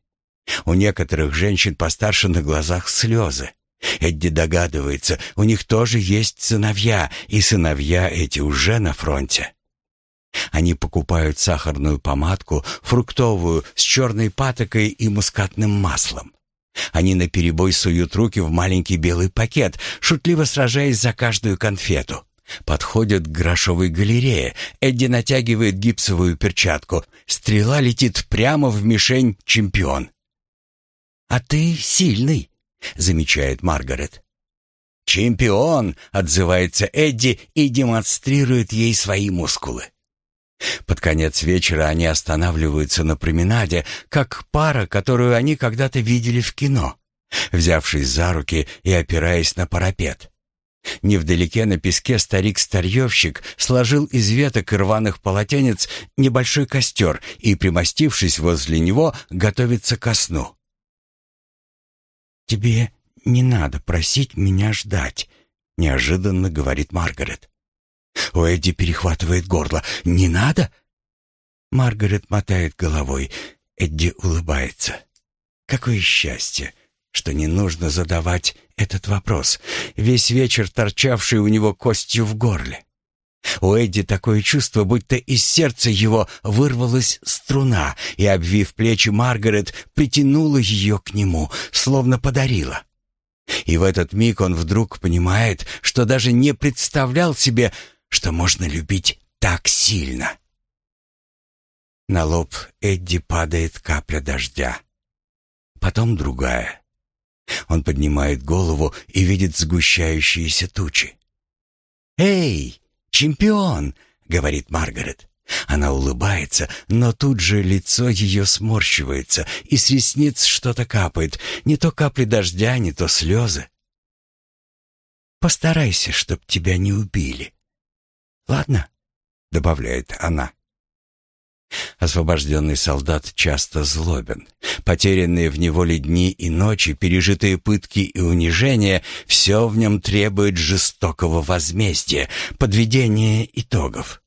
У некоторых женщин постарше на глазах слезы. Эдди догадывается, у них тоже есть сыновья, и сыновья эти уже на фронте. Они покупают сахарную помадку, фруктовую, с черной патокой и мускатным маслом. Они наперебой суют руки в маленький белый пакет, шутливо сражаясь за каждую конфету. Подходят к грошовой галерее. Эдди натягивает гипсовую перчатку. Стрела летит прямо в мишень чемпион. «А ты сильный», — замечает Маргарет. «Чемпион!» — отзывается Эдди и демонстрирует ей свои мускулы. Под конец вечера они останавливаются на променаде, как пара, которую они когда-то видели в кино, взявшись за руки и опираясь на парапет. Невдалеке на песке старик-старьевщик сложил из веток и рваных полотенец небольшой костер и, примостившись возле него, готовится ко сну. «Тебе не надо просить меня ждать», — неожиданно говорит Маргарет. У Эдди перехватывает горло. «Не надо?» Маргарет мотает головой. Эдди улыбается. «Какое счастье, что не нужно задавать этот вопрос, весь вечер торчавший у него костью в горле. У Эдди такое чувство, будто из сердца его вырвалась струна и, обвив плечи Маргарет, притянула ее к нему, словно подарила. И в этот миг он вдруг понимает, что даже не представлял себе, что можно любить так сильно. На лоб Эдди падает капля дождя. Потом другая. Он поднимает голову и видит сгущающиеся тучи. «Эй!» «Чемпион!» — говорит Маргарет. Она улыбается, но тут же лицо ее сморщивается, и с ресниц что-то капает. Не то капли дождя, не то слезы. «Постарайся, чтоб тебя не убили. Ладно?» — добавляет она. Освобожденный солдат часто злобен. Потерянные в неволе дни и ночи, пережитые пытки и унижения, все в нем требует жестокого возмездия, подведения итогов.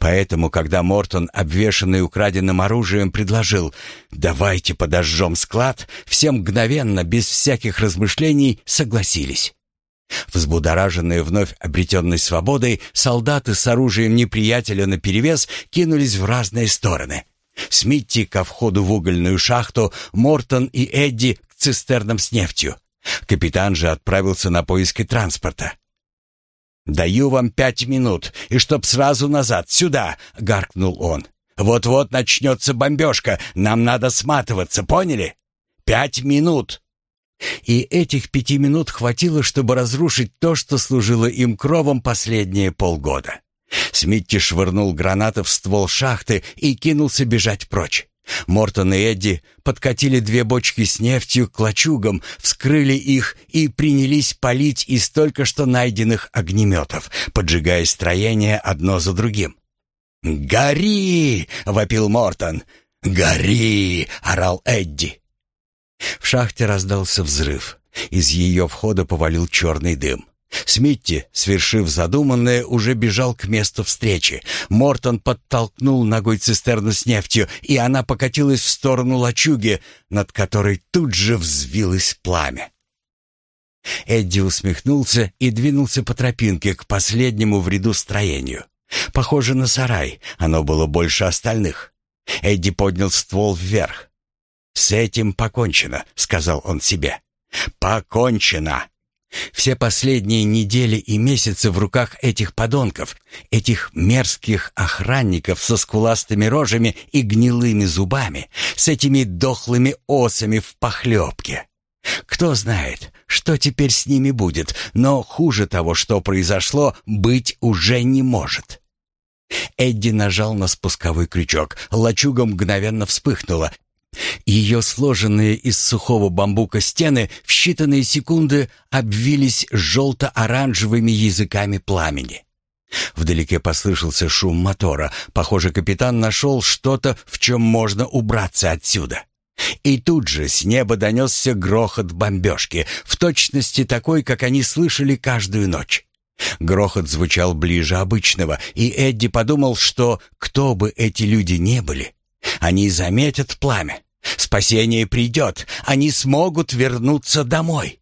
Поэтому, когда Мортон, обвешанный украденным оружием, предложил «давайте подожжем склад», все мгновенно, без всяких размышлений, согласились. Взбудораженные вновь обретенной свободой, солдаты с оружием неприятеля наперевес кинулись в разные стороны. Смитти ко входу в угольную шахту, Мортон и Эдди к цистернам с нефтью. Капитан же отправился на поиски транспорта. «Даю вам пять минут, и чтоб сразу назад, сюда!» — гаркнул он. «Вот-вот начнется бомбежка, нам надо сматываться, поняли? Пять минут!» И этих пяти минут хватило, чтобы разрушить то, что служило им кровом последние полгода. Смитти швырнул гранаты в ствол шахты и кинулся бежать прочь. Мортон и Эдди подкатили две бочки с нефтью к лачугам, вскрыли их и принялись палить из только что найденных огнеметов, поджигая строение одно за другим. «Гори!» — вопил Мортон. «Гори!» — орал Эдди. В шахте раздался взрыв. Из ее входа повалил черный дым. Смитти, свершив задуманное, уже бежал к месту встречи. Мортон подтолкнул ногой цистерну с нефтью, и она покатилась в сторону лачуги, над которой тут же взвилось пламя. Эдди усмехнулся и двинулся по тропинке к последнему в ряду строению. Похоже на сарай, оно было больше остальных. Эдди поднял ствол вверх. «С этим покончено», — сказал он себе. «Покончено!» Все последние недели и месяцы в руках этих подонков, этих мерзких охранников со скуластыми рожами и гнилыми зубами, с этими дохлыми осами в похлебке. Кто знает, что теперь с ними будет, но хуже того, что произошло, быть уже не может. Эдди нажал на спусковой крючок. Лачуга мгновенно вспыхнула. Ее сложенные из сухого бамбука стены в считанные секунды обвились желто-оранжевыми языками пламени. Вдалеке послышался шум мотора. Похоже, капитан нашел что-то, в чем можно убраться отсюда. И тут же с неба донесся грохот бомбежки, в точности такой, как они слышали каждую ночь. Грохот звучал ближе обычного, и Эдди подумал, что кто бы эти люди не были, они заметят пламя. Спасение придет, они смогут вернуться домой.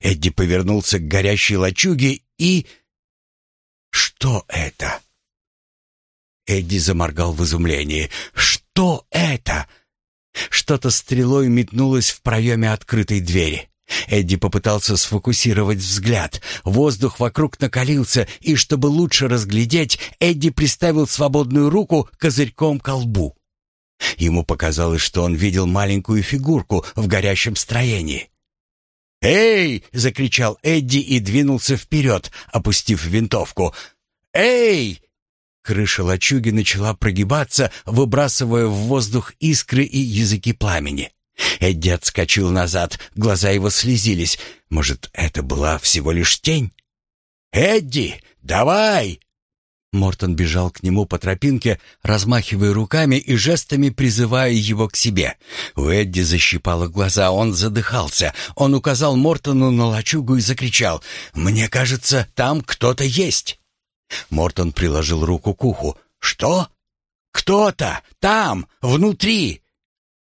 Эдди повернулся к горящей лачуге и... Что это? Эдди заморгал в изумлении. Что это? Что-то стрелой метнулось в проеме открытой двери. Эдди попытался сфокусировать взгляд. Воздух вокруг накалился, и чтобы лучше разглядеть, Эдди приставил свободную руку козырьком к лбу. Ему показалось, что он видел маленькую фигурку в горящем строении. «Эй!» — закричал Эдди и двинулся вперед, опустив винтовку. «Эй!» Крыша лачуги начала прогибаться, выбрасывая в воздух искры и языки пламени. Эдди отскочил назад, глаза его слезились. Может, это была всего лишь тень? «Эдди, давай!» Мортон бежал к нему по тропинке, размахивая руками и жестами призывая его к себе. У Эдди защипало глаза, он задыхался. Он указал Мортону на лачугу и закричал «Мне кажется, там кто-то есть!» Мортон приложил руку к уху. «Что? Кто-то! Там! Внутри!»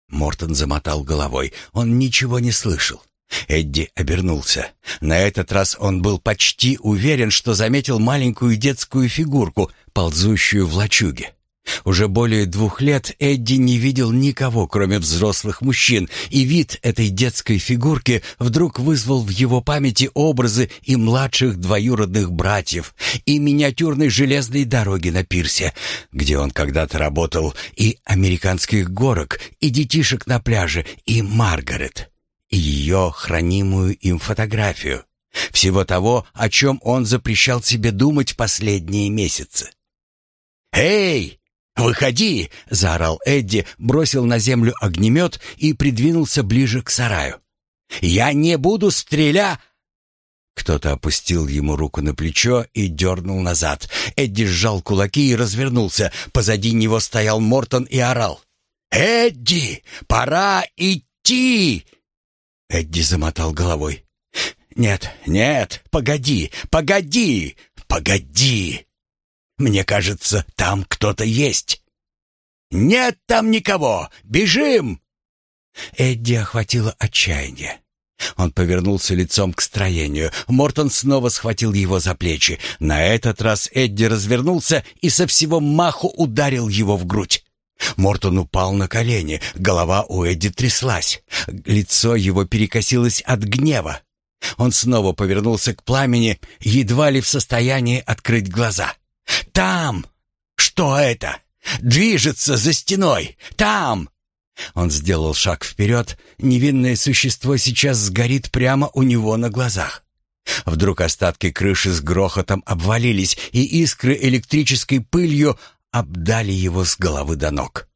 Мортон замотал головой. Он ничего не слышал. Эдди обернулся. На этот раз он был почти уверен, что заметил маленькую детскую фигурку, ползущую в лачуге. Уже более двух лет Эдди не видел никого, кроме взрослых мужчин, и вид этой детской фигурки вдруг вызвал в его памяти образы и младших двоюродных братьев, и миниатюрной железной дороги на пирсе, где он когда-то работал, и американских горок, и детишек на пляже, и Маргарет и ее хранимую им фотографию. Всего того, о чем он запрещал себе думать последние месяцы. «Эй, выходи!» — заорал Эдди, бросил на землю огнемет и придвинулся ближе к сараю. «Я не буду стреля...» Кто-то опустил ему руку на плечо и дернул назад. Эдди сжал кулаки и развернулся. Позади него стоял Мортон и орал. «Эдди, пора идти!» Эдди замотал головой. «Нет, нет, погоди, погоди, погоди! Мне кажется, там кто-то есть!» «Нет там никого! Бежим!» Эдди охватило отчаяние. Он повернулся лицом к строению. Мортон снова схватил его за плечи. На этот раз Эдди развернулся и со всего маху ударил его в грудь. Мортон упал на колени, голова у Эдди тряслась, лицо его перекосилось от гнева. Он снова повернулся к пламени, едва ли в состоянии открыть глаза. «Там! Что это? Движется за стеной! Там!» Он сделал шаг вперед. Невинное существо сейчас сгорит прямо у него на глазах. Вдруг остатки крыши с грохотом обвалились, и искры электрической пылью обдали его с головы до ног.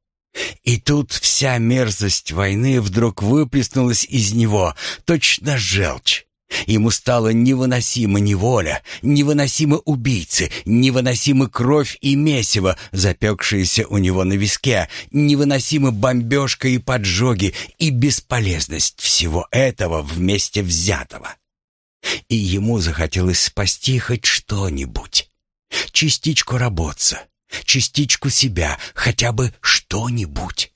И тут вся мерзость войны вдруг выплеснулась из него, точно желчь. Ему стало невыносимо неволя, невыносимо убийцы, невыносимо кровь и месиво, запекшиеся у него на виске, невыносимо бомбежка и поджоги, и бесполезность всего этого вместе взятого. И ему захотелось спасти хоть что-нибудь. Частичку работца, частичку себя, хотя бы что-нибудь.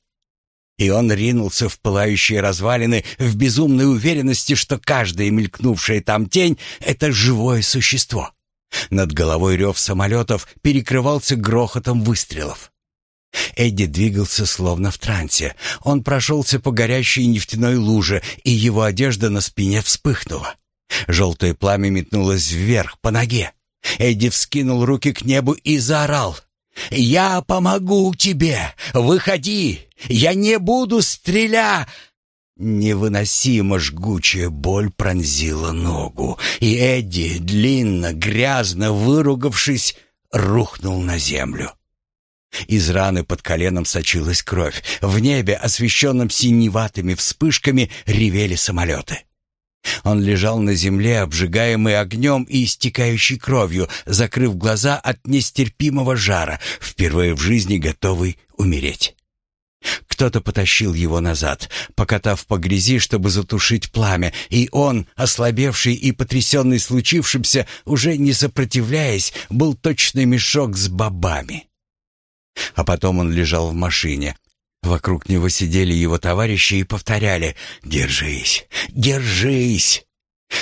И он ринулся в пылающие развалины в безумной уверенности, что каждая мелькнувшая там тень — это живое существо. Над головой рев самолетов перекрывался грохотом выстрелов. Эдди двигался словно в трансе. Он прошелся по горящей нефтяной луже, и его одежда на спине вспыхнула. Желтое пламя метнулось вверх по ноге. Эдди вскинул руки к небу и заорал. «Я помогу тебе! Выходи! Я не буду стреля!» Невыносимо жгучая боль пронзила ногу, и Эдди, длинно, грязно выругавшись, рухнул на землю. Из раны под коленом сочилась кровь. В небе, освещенном синеватыми вспышками, ревели самолеты. Он лежал на земле, обжигаемый огнем и истекающий кровью, закрыв глаза от нестерпимого жара, впервые в жизни готовый умереть. Кто-то потащил его назад, покатав по грязи, чтобы затушить пламя, и он, ослабевший и потрясенный случившимся, уже не сопротивляясь, был точно мешок с бобами. А потом он лежал в машине. Вокруг него сидели его товарищи и повторяли «Держись! Держись!»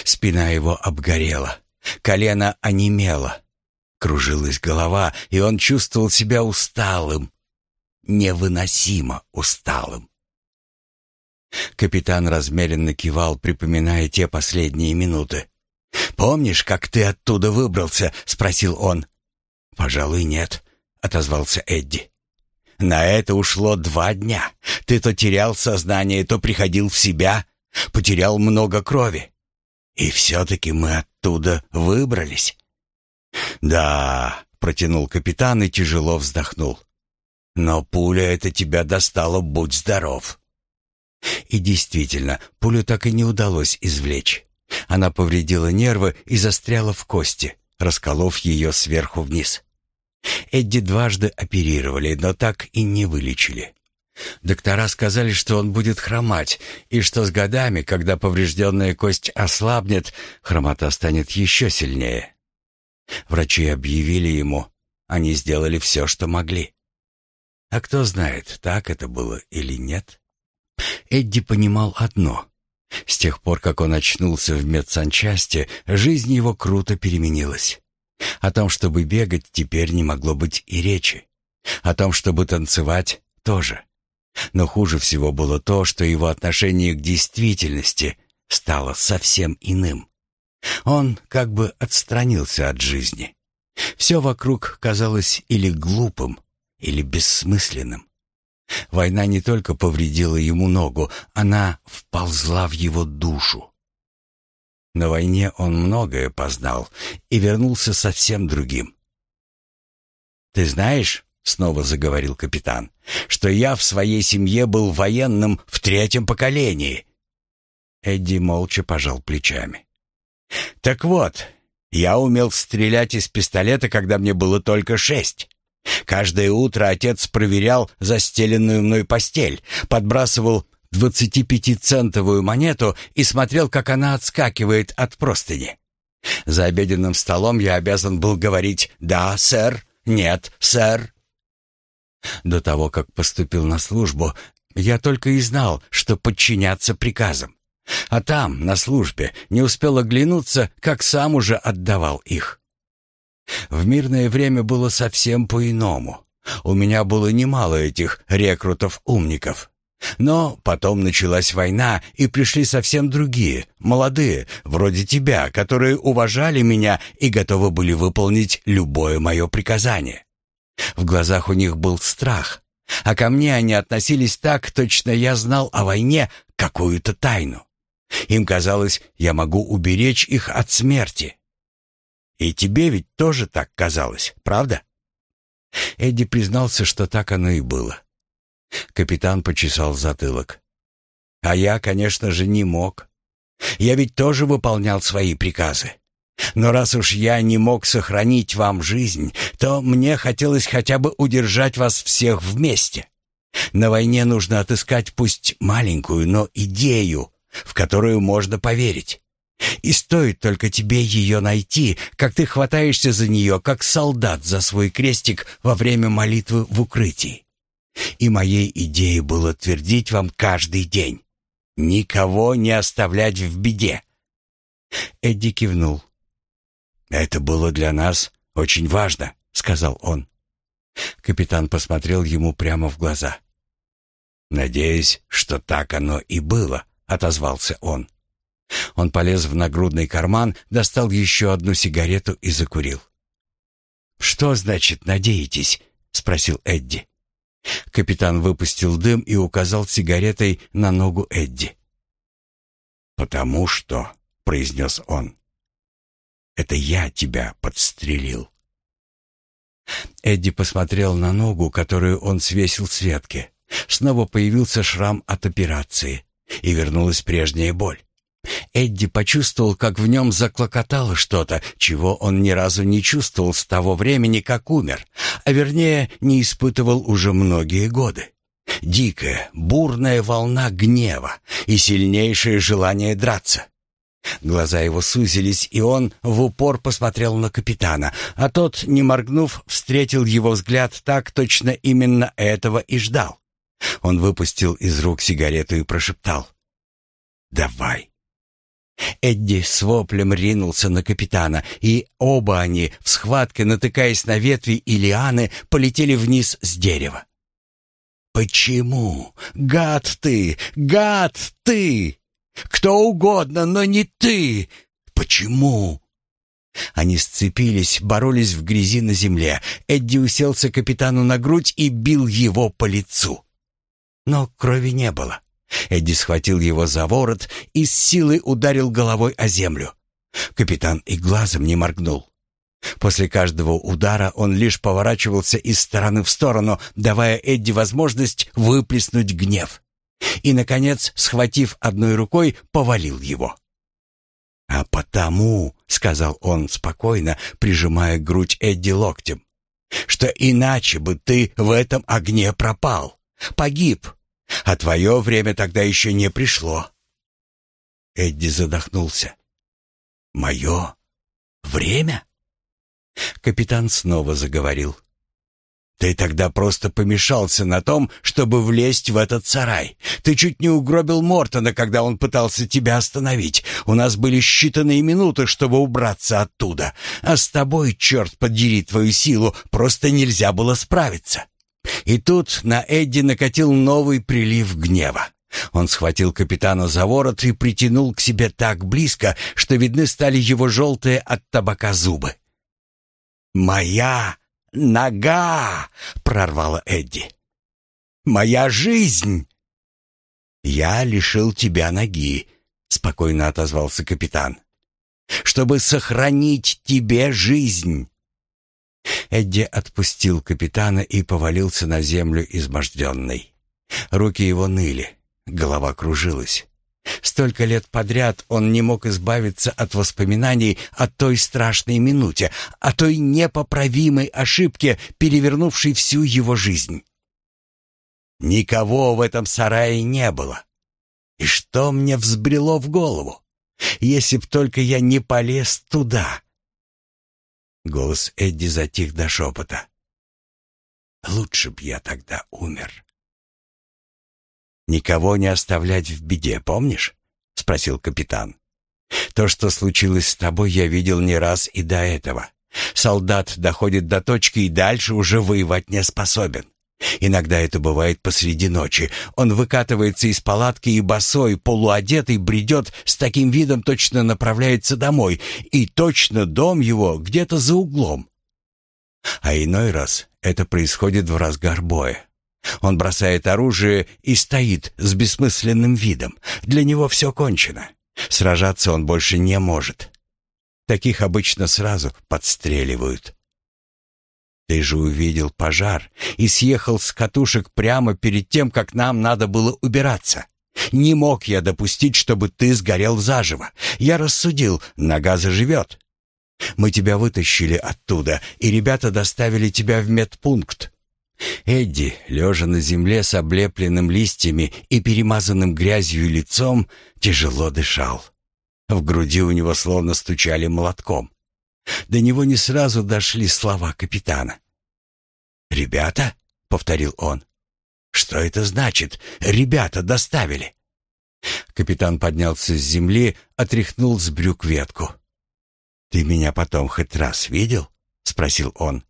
Спина его обгорела, колено онемело. Кружилась голова, и он чувствовал себя усталым, невыносимо усталым. Капитан размеренно кивал, припоминая те последние минуты. «Помнишь, как ты оттуда выбрался?» — спросил он. «Пожалуй, нет», — отозвался Эдди. «На это ушло два дня. Ты то терял сознание, то приходил в себя, потерял много крови. И все-таки мы оттуда выбрались». «Да», — протянул капитан и тяжело вздохнул. Но пуля эта тебя достала, будь здоров. И действительно, пулю так и не удалось извлечь. Она повредила нервы и застряла в кости, расколов ее сверху вниз. Эдди дважды оперировали, но так и не вылечили. Доктора сказали, что он будет хромать, и что с годами, когда поврежденная кость ослабнет, хромота станет еще сильнее. Врачи объявили ему, они сделали все, что могли. А кто знает, так это было или нет? Эдди понимал одно. С тех пор, как он очнулся в медсанчасти, жизнь его круто переменилась. О том, чтобы бегать, теперь не могло быть и речи. О том, чтобы танцевать, тоже. Но хуже всего было то, что его отношение к действительности стало совсем иным. Он как бы отстранился от жизни. Все вокруг казалось или глупым, или бессмысленным. Война не только повредила ему ногу, она вползла в его душу. На войне он многое познал и вернулся совсем другим. «Ты знаешь, — снова заговорил капитан, — что я в своей семье был военным в третьем поколении?» Эдди молча пожал плечами. «Так вот, я умел стрелять из пистолета, когда мне было только шесть. Каждое утро отец проверял застеленную мной постель, подбрасывал двадцатипятицентовую монету и смотрел, как она отскакивает от простыни. За обеденным столом я обязан был говорить «Да, сэр», «Нет, сэр». До того, как поступил на службу, я только и знал, что подчиняться приказам. А там, на службе, не успел оглянуться, как сам уже отдавал их. В мирное время было совсем по-иному. У меня было немало этих рекрутов-умников. Но потом началась война, и пришли совсем другие, молодые, вроде тебя, которые уважали меня и готовы были выполнить любое мое приказание. В глазах у них был страх, а ко мне они относились так, точно я знал о войне какую-то тайну. Им казалось, я могу уберечь их от смерти. И тебе ведь тоже так казалось, правда? Эдди признался, что так оно и было. Капитан почесал затылок. А я, конечно же, не мог. Я ведь тоже выполнял свои приказы. Но раз уж я не мог сохранить вам жизнь, то мне хотелось хотя бы удержать вас всех вместе. На войне нужно отыскать пусть маленькую, но идею, в которую можно поверить. И стоит только тебе ее найти, как ты хватаешься за нее, как солдат за свой крестик во время молитвы в укрытии. И моей идеей было твердить вам каждый день. Никого не оставлять в беде. Эдди кивнул. «Это было для нас очень важно», — сказал он. Капитан посмотрел ему прямо в глаза. «Надеюсь, что так оно и было», — отозвался он. Он полез в нагрудный карман, достал еще одну сигарету и закурил. «Что значит «надеетесь»?» — спросил Эдди. Капитан выпустил дым и указал сигаретой на ногу Эдди. «Потому что», — произнес он, — «это я тебя подстрелил». Эдди посмотрел на ногу, которую он свесил с ветки. Снова появился шрам от операции, и вернулась прежняя боль. Эдди почувствовал, как в нем заклокотало что-то, чего он ни разу не чувствовал с того времени, как умер, а вернее, не испытывал уже многие годы. Дикая, бурная волна гнева и сильнейшее желание драться. Глаза его сузились, и он в упор посмотрел на капитана, а тот, не моргнув, встретил его взгляд так точно именно этого и ждал. Он выпустил из рук сигарету и прошептал. «Давай». Эдди с воплем ринулся на капитана, и оба они, в схватке натыкаясь на ветви и лианы, полетели вниз с дерева. «Почему? Гад ты! Гад ты! Кто угодно, но не ты! Почему?» Они сцепились, боролись в грязи на земле. Эдди уселся капитану на грудь и бил его по лицу. Но крови не было. Эдди схватил его за ворот и с силой ударил головой о землю. Капитан и глазом не моргнул. После каждого удара он лишь поворачивался из стороны в сторону, давая Эдди возможность выплеснуть гнев. И, наконец, схватив одной рукой, повалил его. «А потому», — сказал он спокойно, прижимая грудь Эдди локтем, «что иначе бы ты в этом огне пропал, погиб, а твое время тогда еще не пришло». Эдди задохнулся. «Мое время?» Капитан снова заговорил. «Ты тогда просто помешался на том, чтобы влезть в этот сарай. Ты чуть не угробил Мортона, когда он пытался тебя остановить. У нас были считанные минуты, чтобы убраться оттуда. А с тобой, черт подери твою силу, просто нельзя было справиться». И тут на Эдди накатил новый прилив гнева. Он схватил капитана за ворот и притянул к себе так близко, что видны стали его желтые от табака зубы. «Моя нога!» — прорвала Эдди. «Моя жизнь!» «Я лишил тебя ноги», — спокойно отозвался капитан. «Чтобы сохранить тебе жизнь». Эдди отпустил капитана и повалился на землю изможденный. Руки его ныли, голова кружилась. Столько лет подряд он не мог избавиться от воспоминаний о той страшной минуте, о той непоправимой ошибке, перевернувшей всю его жизнь. Никого в этом сарае не было. И что мне взбрело в голову? Если б только я не полез туда. Голос Эдди затих до шепота. Лучше б я тогда умер. «Никого не оставлять в беде, помнишь?» — спросил капитан. «То, что случилось с тобой, я видел не раз и до этого. Солдат доходит до точки и дальше уже воевать не способен. Иногда это бывает посреди ночи. Он выкатывается из палатки и босой, полуодетый, бредет с таким видом, точно направляется домой, и точно дом его где-то за углом. А иной раз это происходит в разгар боя. Он бросает оружие и стоит с бессмысленным видом. Для него все кончено. Сражаться он больше не может. Таких обычно сразу подстреливают. Ты же увидел пожар и съехал с катушек прямо перед тем, как нам надо было убираться. Не мог я допустить, чтобы ты сгорел заживо. Я рассудил, нога заживет. Мы тебя вытащили оттуда, и ребята доставили тебя в медпункт. Эдди, лежа на земле с облепленным листьями и перемазанным грязью лицом, тяжело дышал. В груди у него словно стучали молотком. До него не сразу дошли слова капитана. «Ребята?» — повторил он. «Что это значит? Ребята доставили!» Капитан поднялся с земли, отряхнул с брюк ветку. «Ты меня потом хоть раз видел?» — спросил он.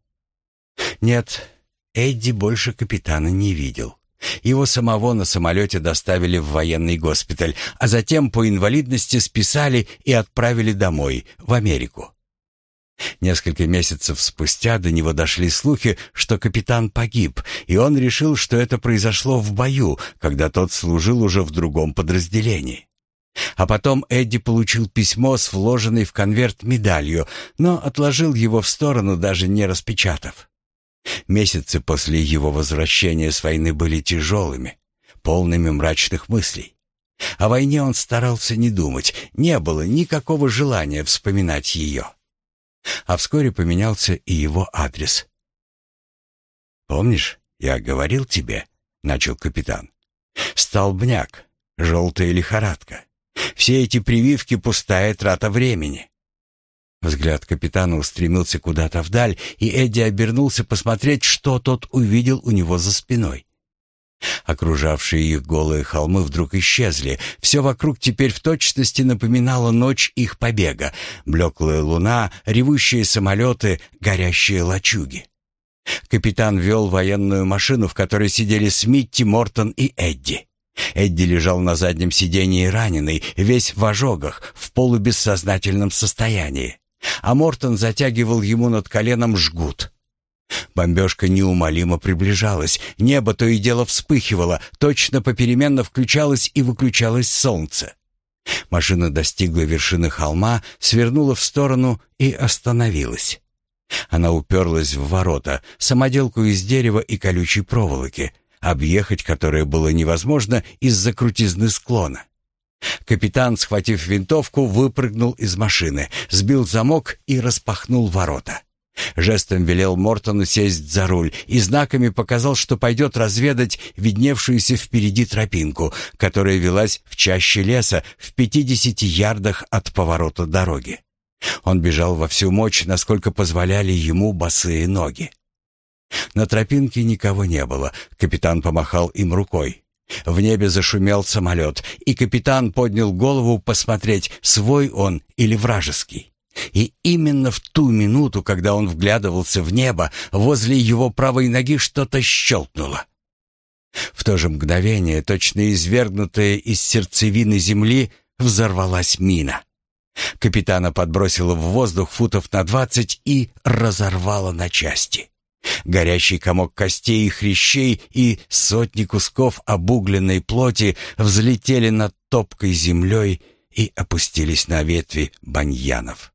«Нет, Эдди больше капитана не видел. Его самого на самолете доставили в военный госпиталь, а затем по инвалидности списали и отправили домой, в Америку. Несколько месяцев спустя до него дошли слухи, что капитан погиб, и он решил, что это произошло в бою, когда тот служил уже в другом подразделении. А потом Эдди получил письмо с вложенной в конверт медалью, но отложил его в сторону, даже не распечатав. Месяцы после его возвращения с войны были тяжелыми, полными мрачных мыслей. О войне он старался не думать, не было никакого желания вспоминать ее. А вскоре поменялся и его адрес. «Помнишь, я говорил тебе?» — начал капитан. «Столбняк, желтая лихорадка. Все эти прививки — пустая трата времени. Взгляд капитана устремился куда-то вдаль, и Эдди обернулся посмотреть, что тот увидел у него за спиной. Окружавшие их голые холмы вдруг исчезли. Все вокруг теперь в точности напоминало ночь их побега. Блеклая луна, ревущие самолеты, горящие лачуги. Капитан вел военную машину, в которой сидели Смитти, Мортон и Эдди. Эдди лежал на заднем сидении раненый, весь в ожогах, в полубессознательном состоянии а Мортон затягивал ему над коленом жгут. Бомбежка неумолимо приближалась, небо то и дело вспыхивало, точно попеременно включалось и выключалось солнце. Машина достигла вершины холма, свернула в сторону и остановилась. Она уперлась в ворота, самоделку из дерева и колючей проволоки, объехать которое было невозможно из-за крутизны склона. Капитан, схватив винтовку, выпрыгнул из машины, сбил замок и распахнул ворота. Жестом велел Мортону сесть за руль и знаками показал, что пойдет разведать видневшуюся впереди тропинку, которая велась в чаще леса в пятидесяти ярдах от поворота дороги. Он бежал во всю мощь, насколько позволяли ему босые ноги. На тропинке никого не было. Капитан помахал им рукой. В небе зашумел самолет, и капитан поднял голову посмотреть, свой он или вражеский. И именно в ту минуту, когда он вглядывался в небо, возле его правой ноги что-то щелкнуло. В то же мгновение, точно извергнутая из сердцевины земли, взорвалась мина. Капитана подбросило в воздух футов на двадцать и разорвало на части. Горящий комок костей и хрящей и сотни кусков обугленной плоти взлетели над топкой землей и опустились на ветви баньянов.